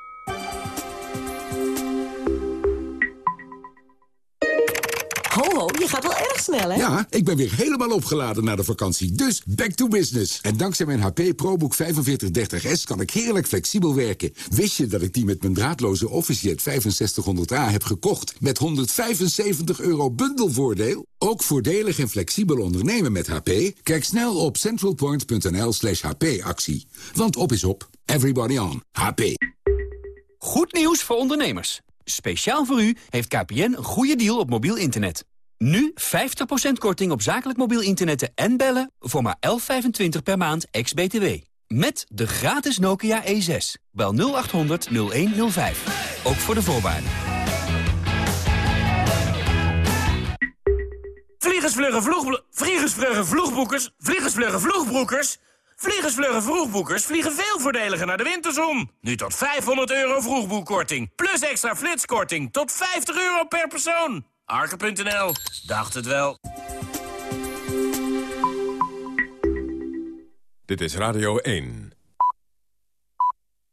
Erg snel, hè? Ja, ik ben weer helemaal opgeladen na de vakantie. Dus back to business. En dankzij mijn HP ProBook 4530S kan ik heerlijk flexibel werken. Wist je dat ik die met mijn draadloze OfficeJet 6500A heb gekocht... met 175 euro bundelvoordeel? Ook voordelig en flexibel ondernemen met HP? Kijk snel op centralpoint.nl slash hpactie. Want op is op. Everybody on. HP. Goed nieuws voor ondernemers. Speciaal voor u heeft KPN een goede deal op mobiel internet. Nu 50% korting op zakelijk mobiel internet en bellen voor maar 11,25 per maand ex-BTW. Met de gratis Nokia E6. Bel 0800 0105. Ook voor de voorwaarden. Vliegersvluggen vloeg... Vliegersvluggen vloegboekers... Vliegersvluggen vloegbroekers... Vliegersvluggen vroegboekers vliegen veel voordeliger naar de winterzon. Nu tot 500 euro vroegboekkorting. Plus extra flitskorting tot 50 euro per persoon. Arke.nl. Dacht het wel. Dit is Radio 1.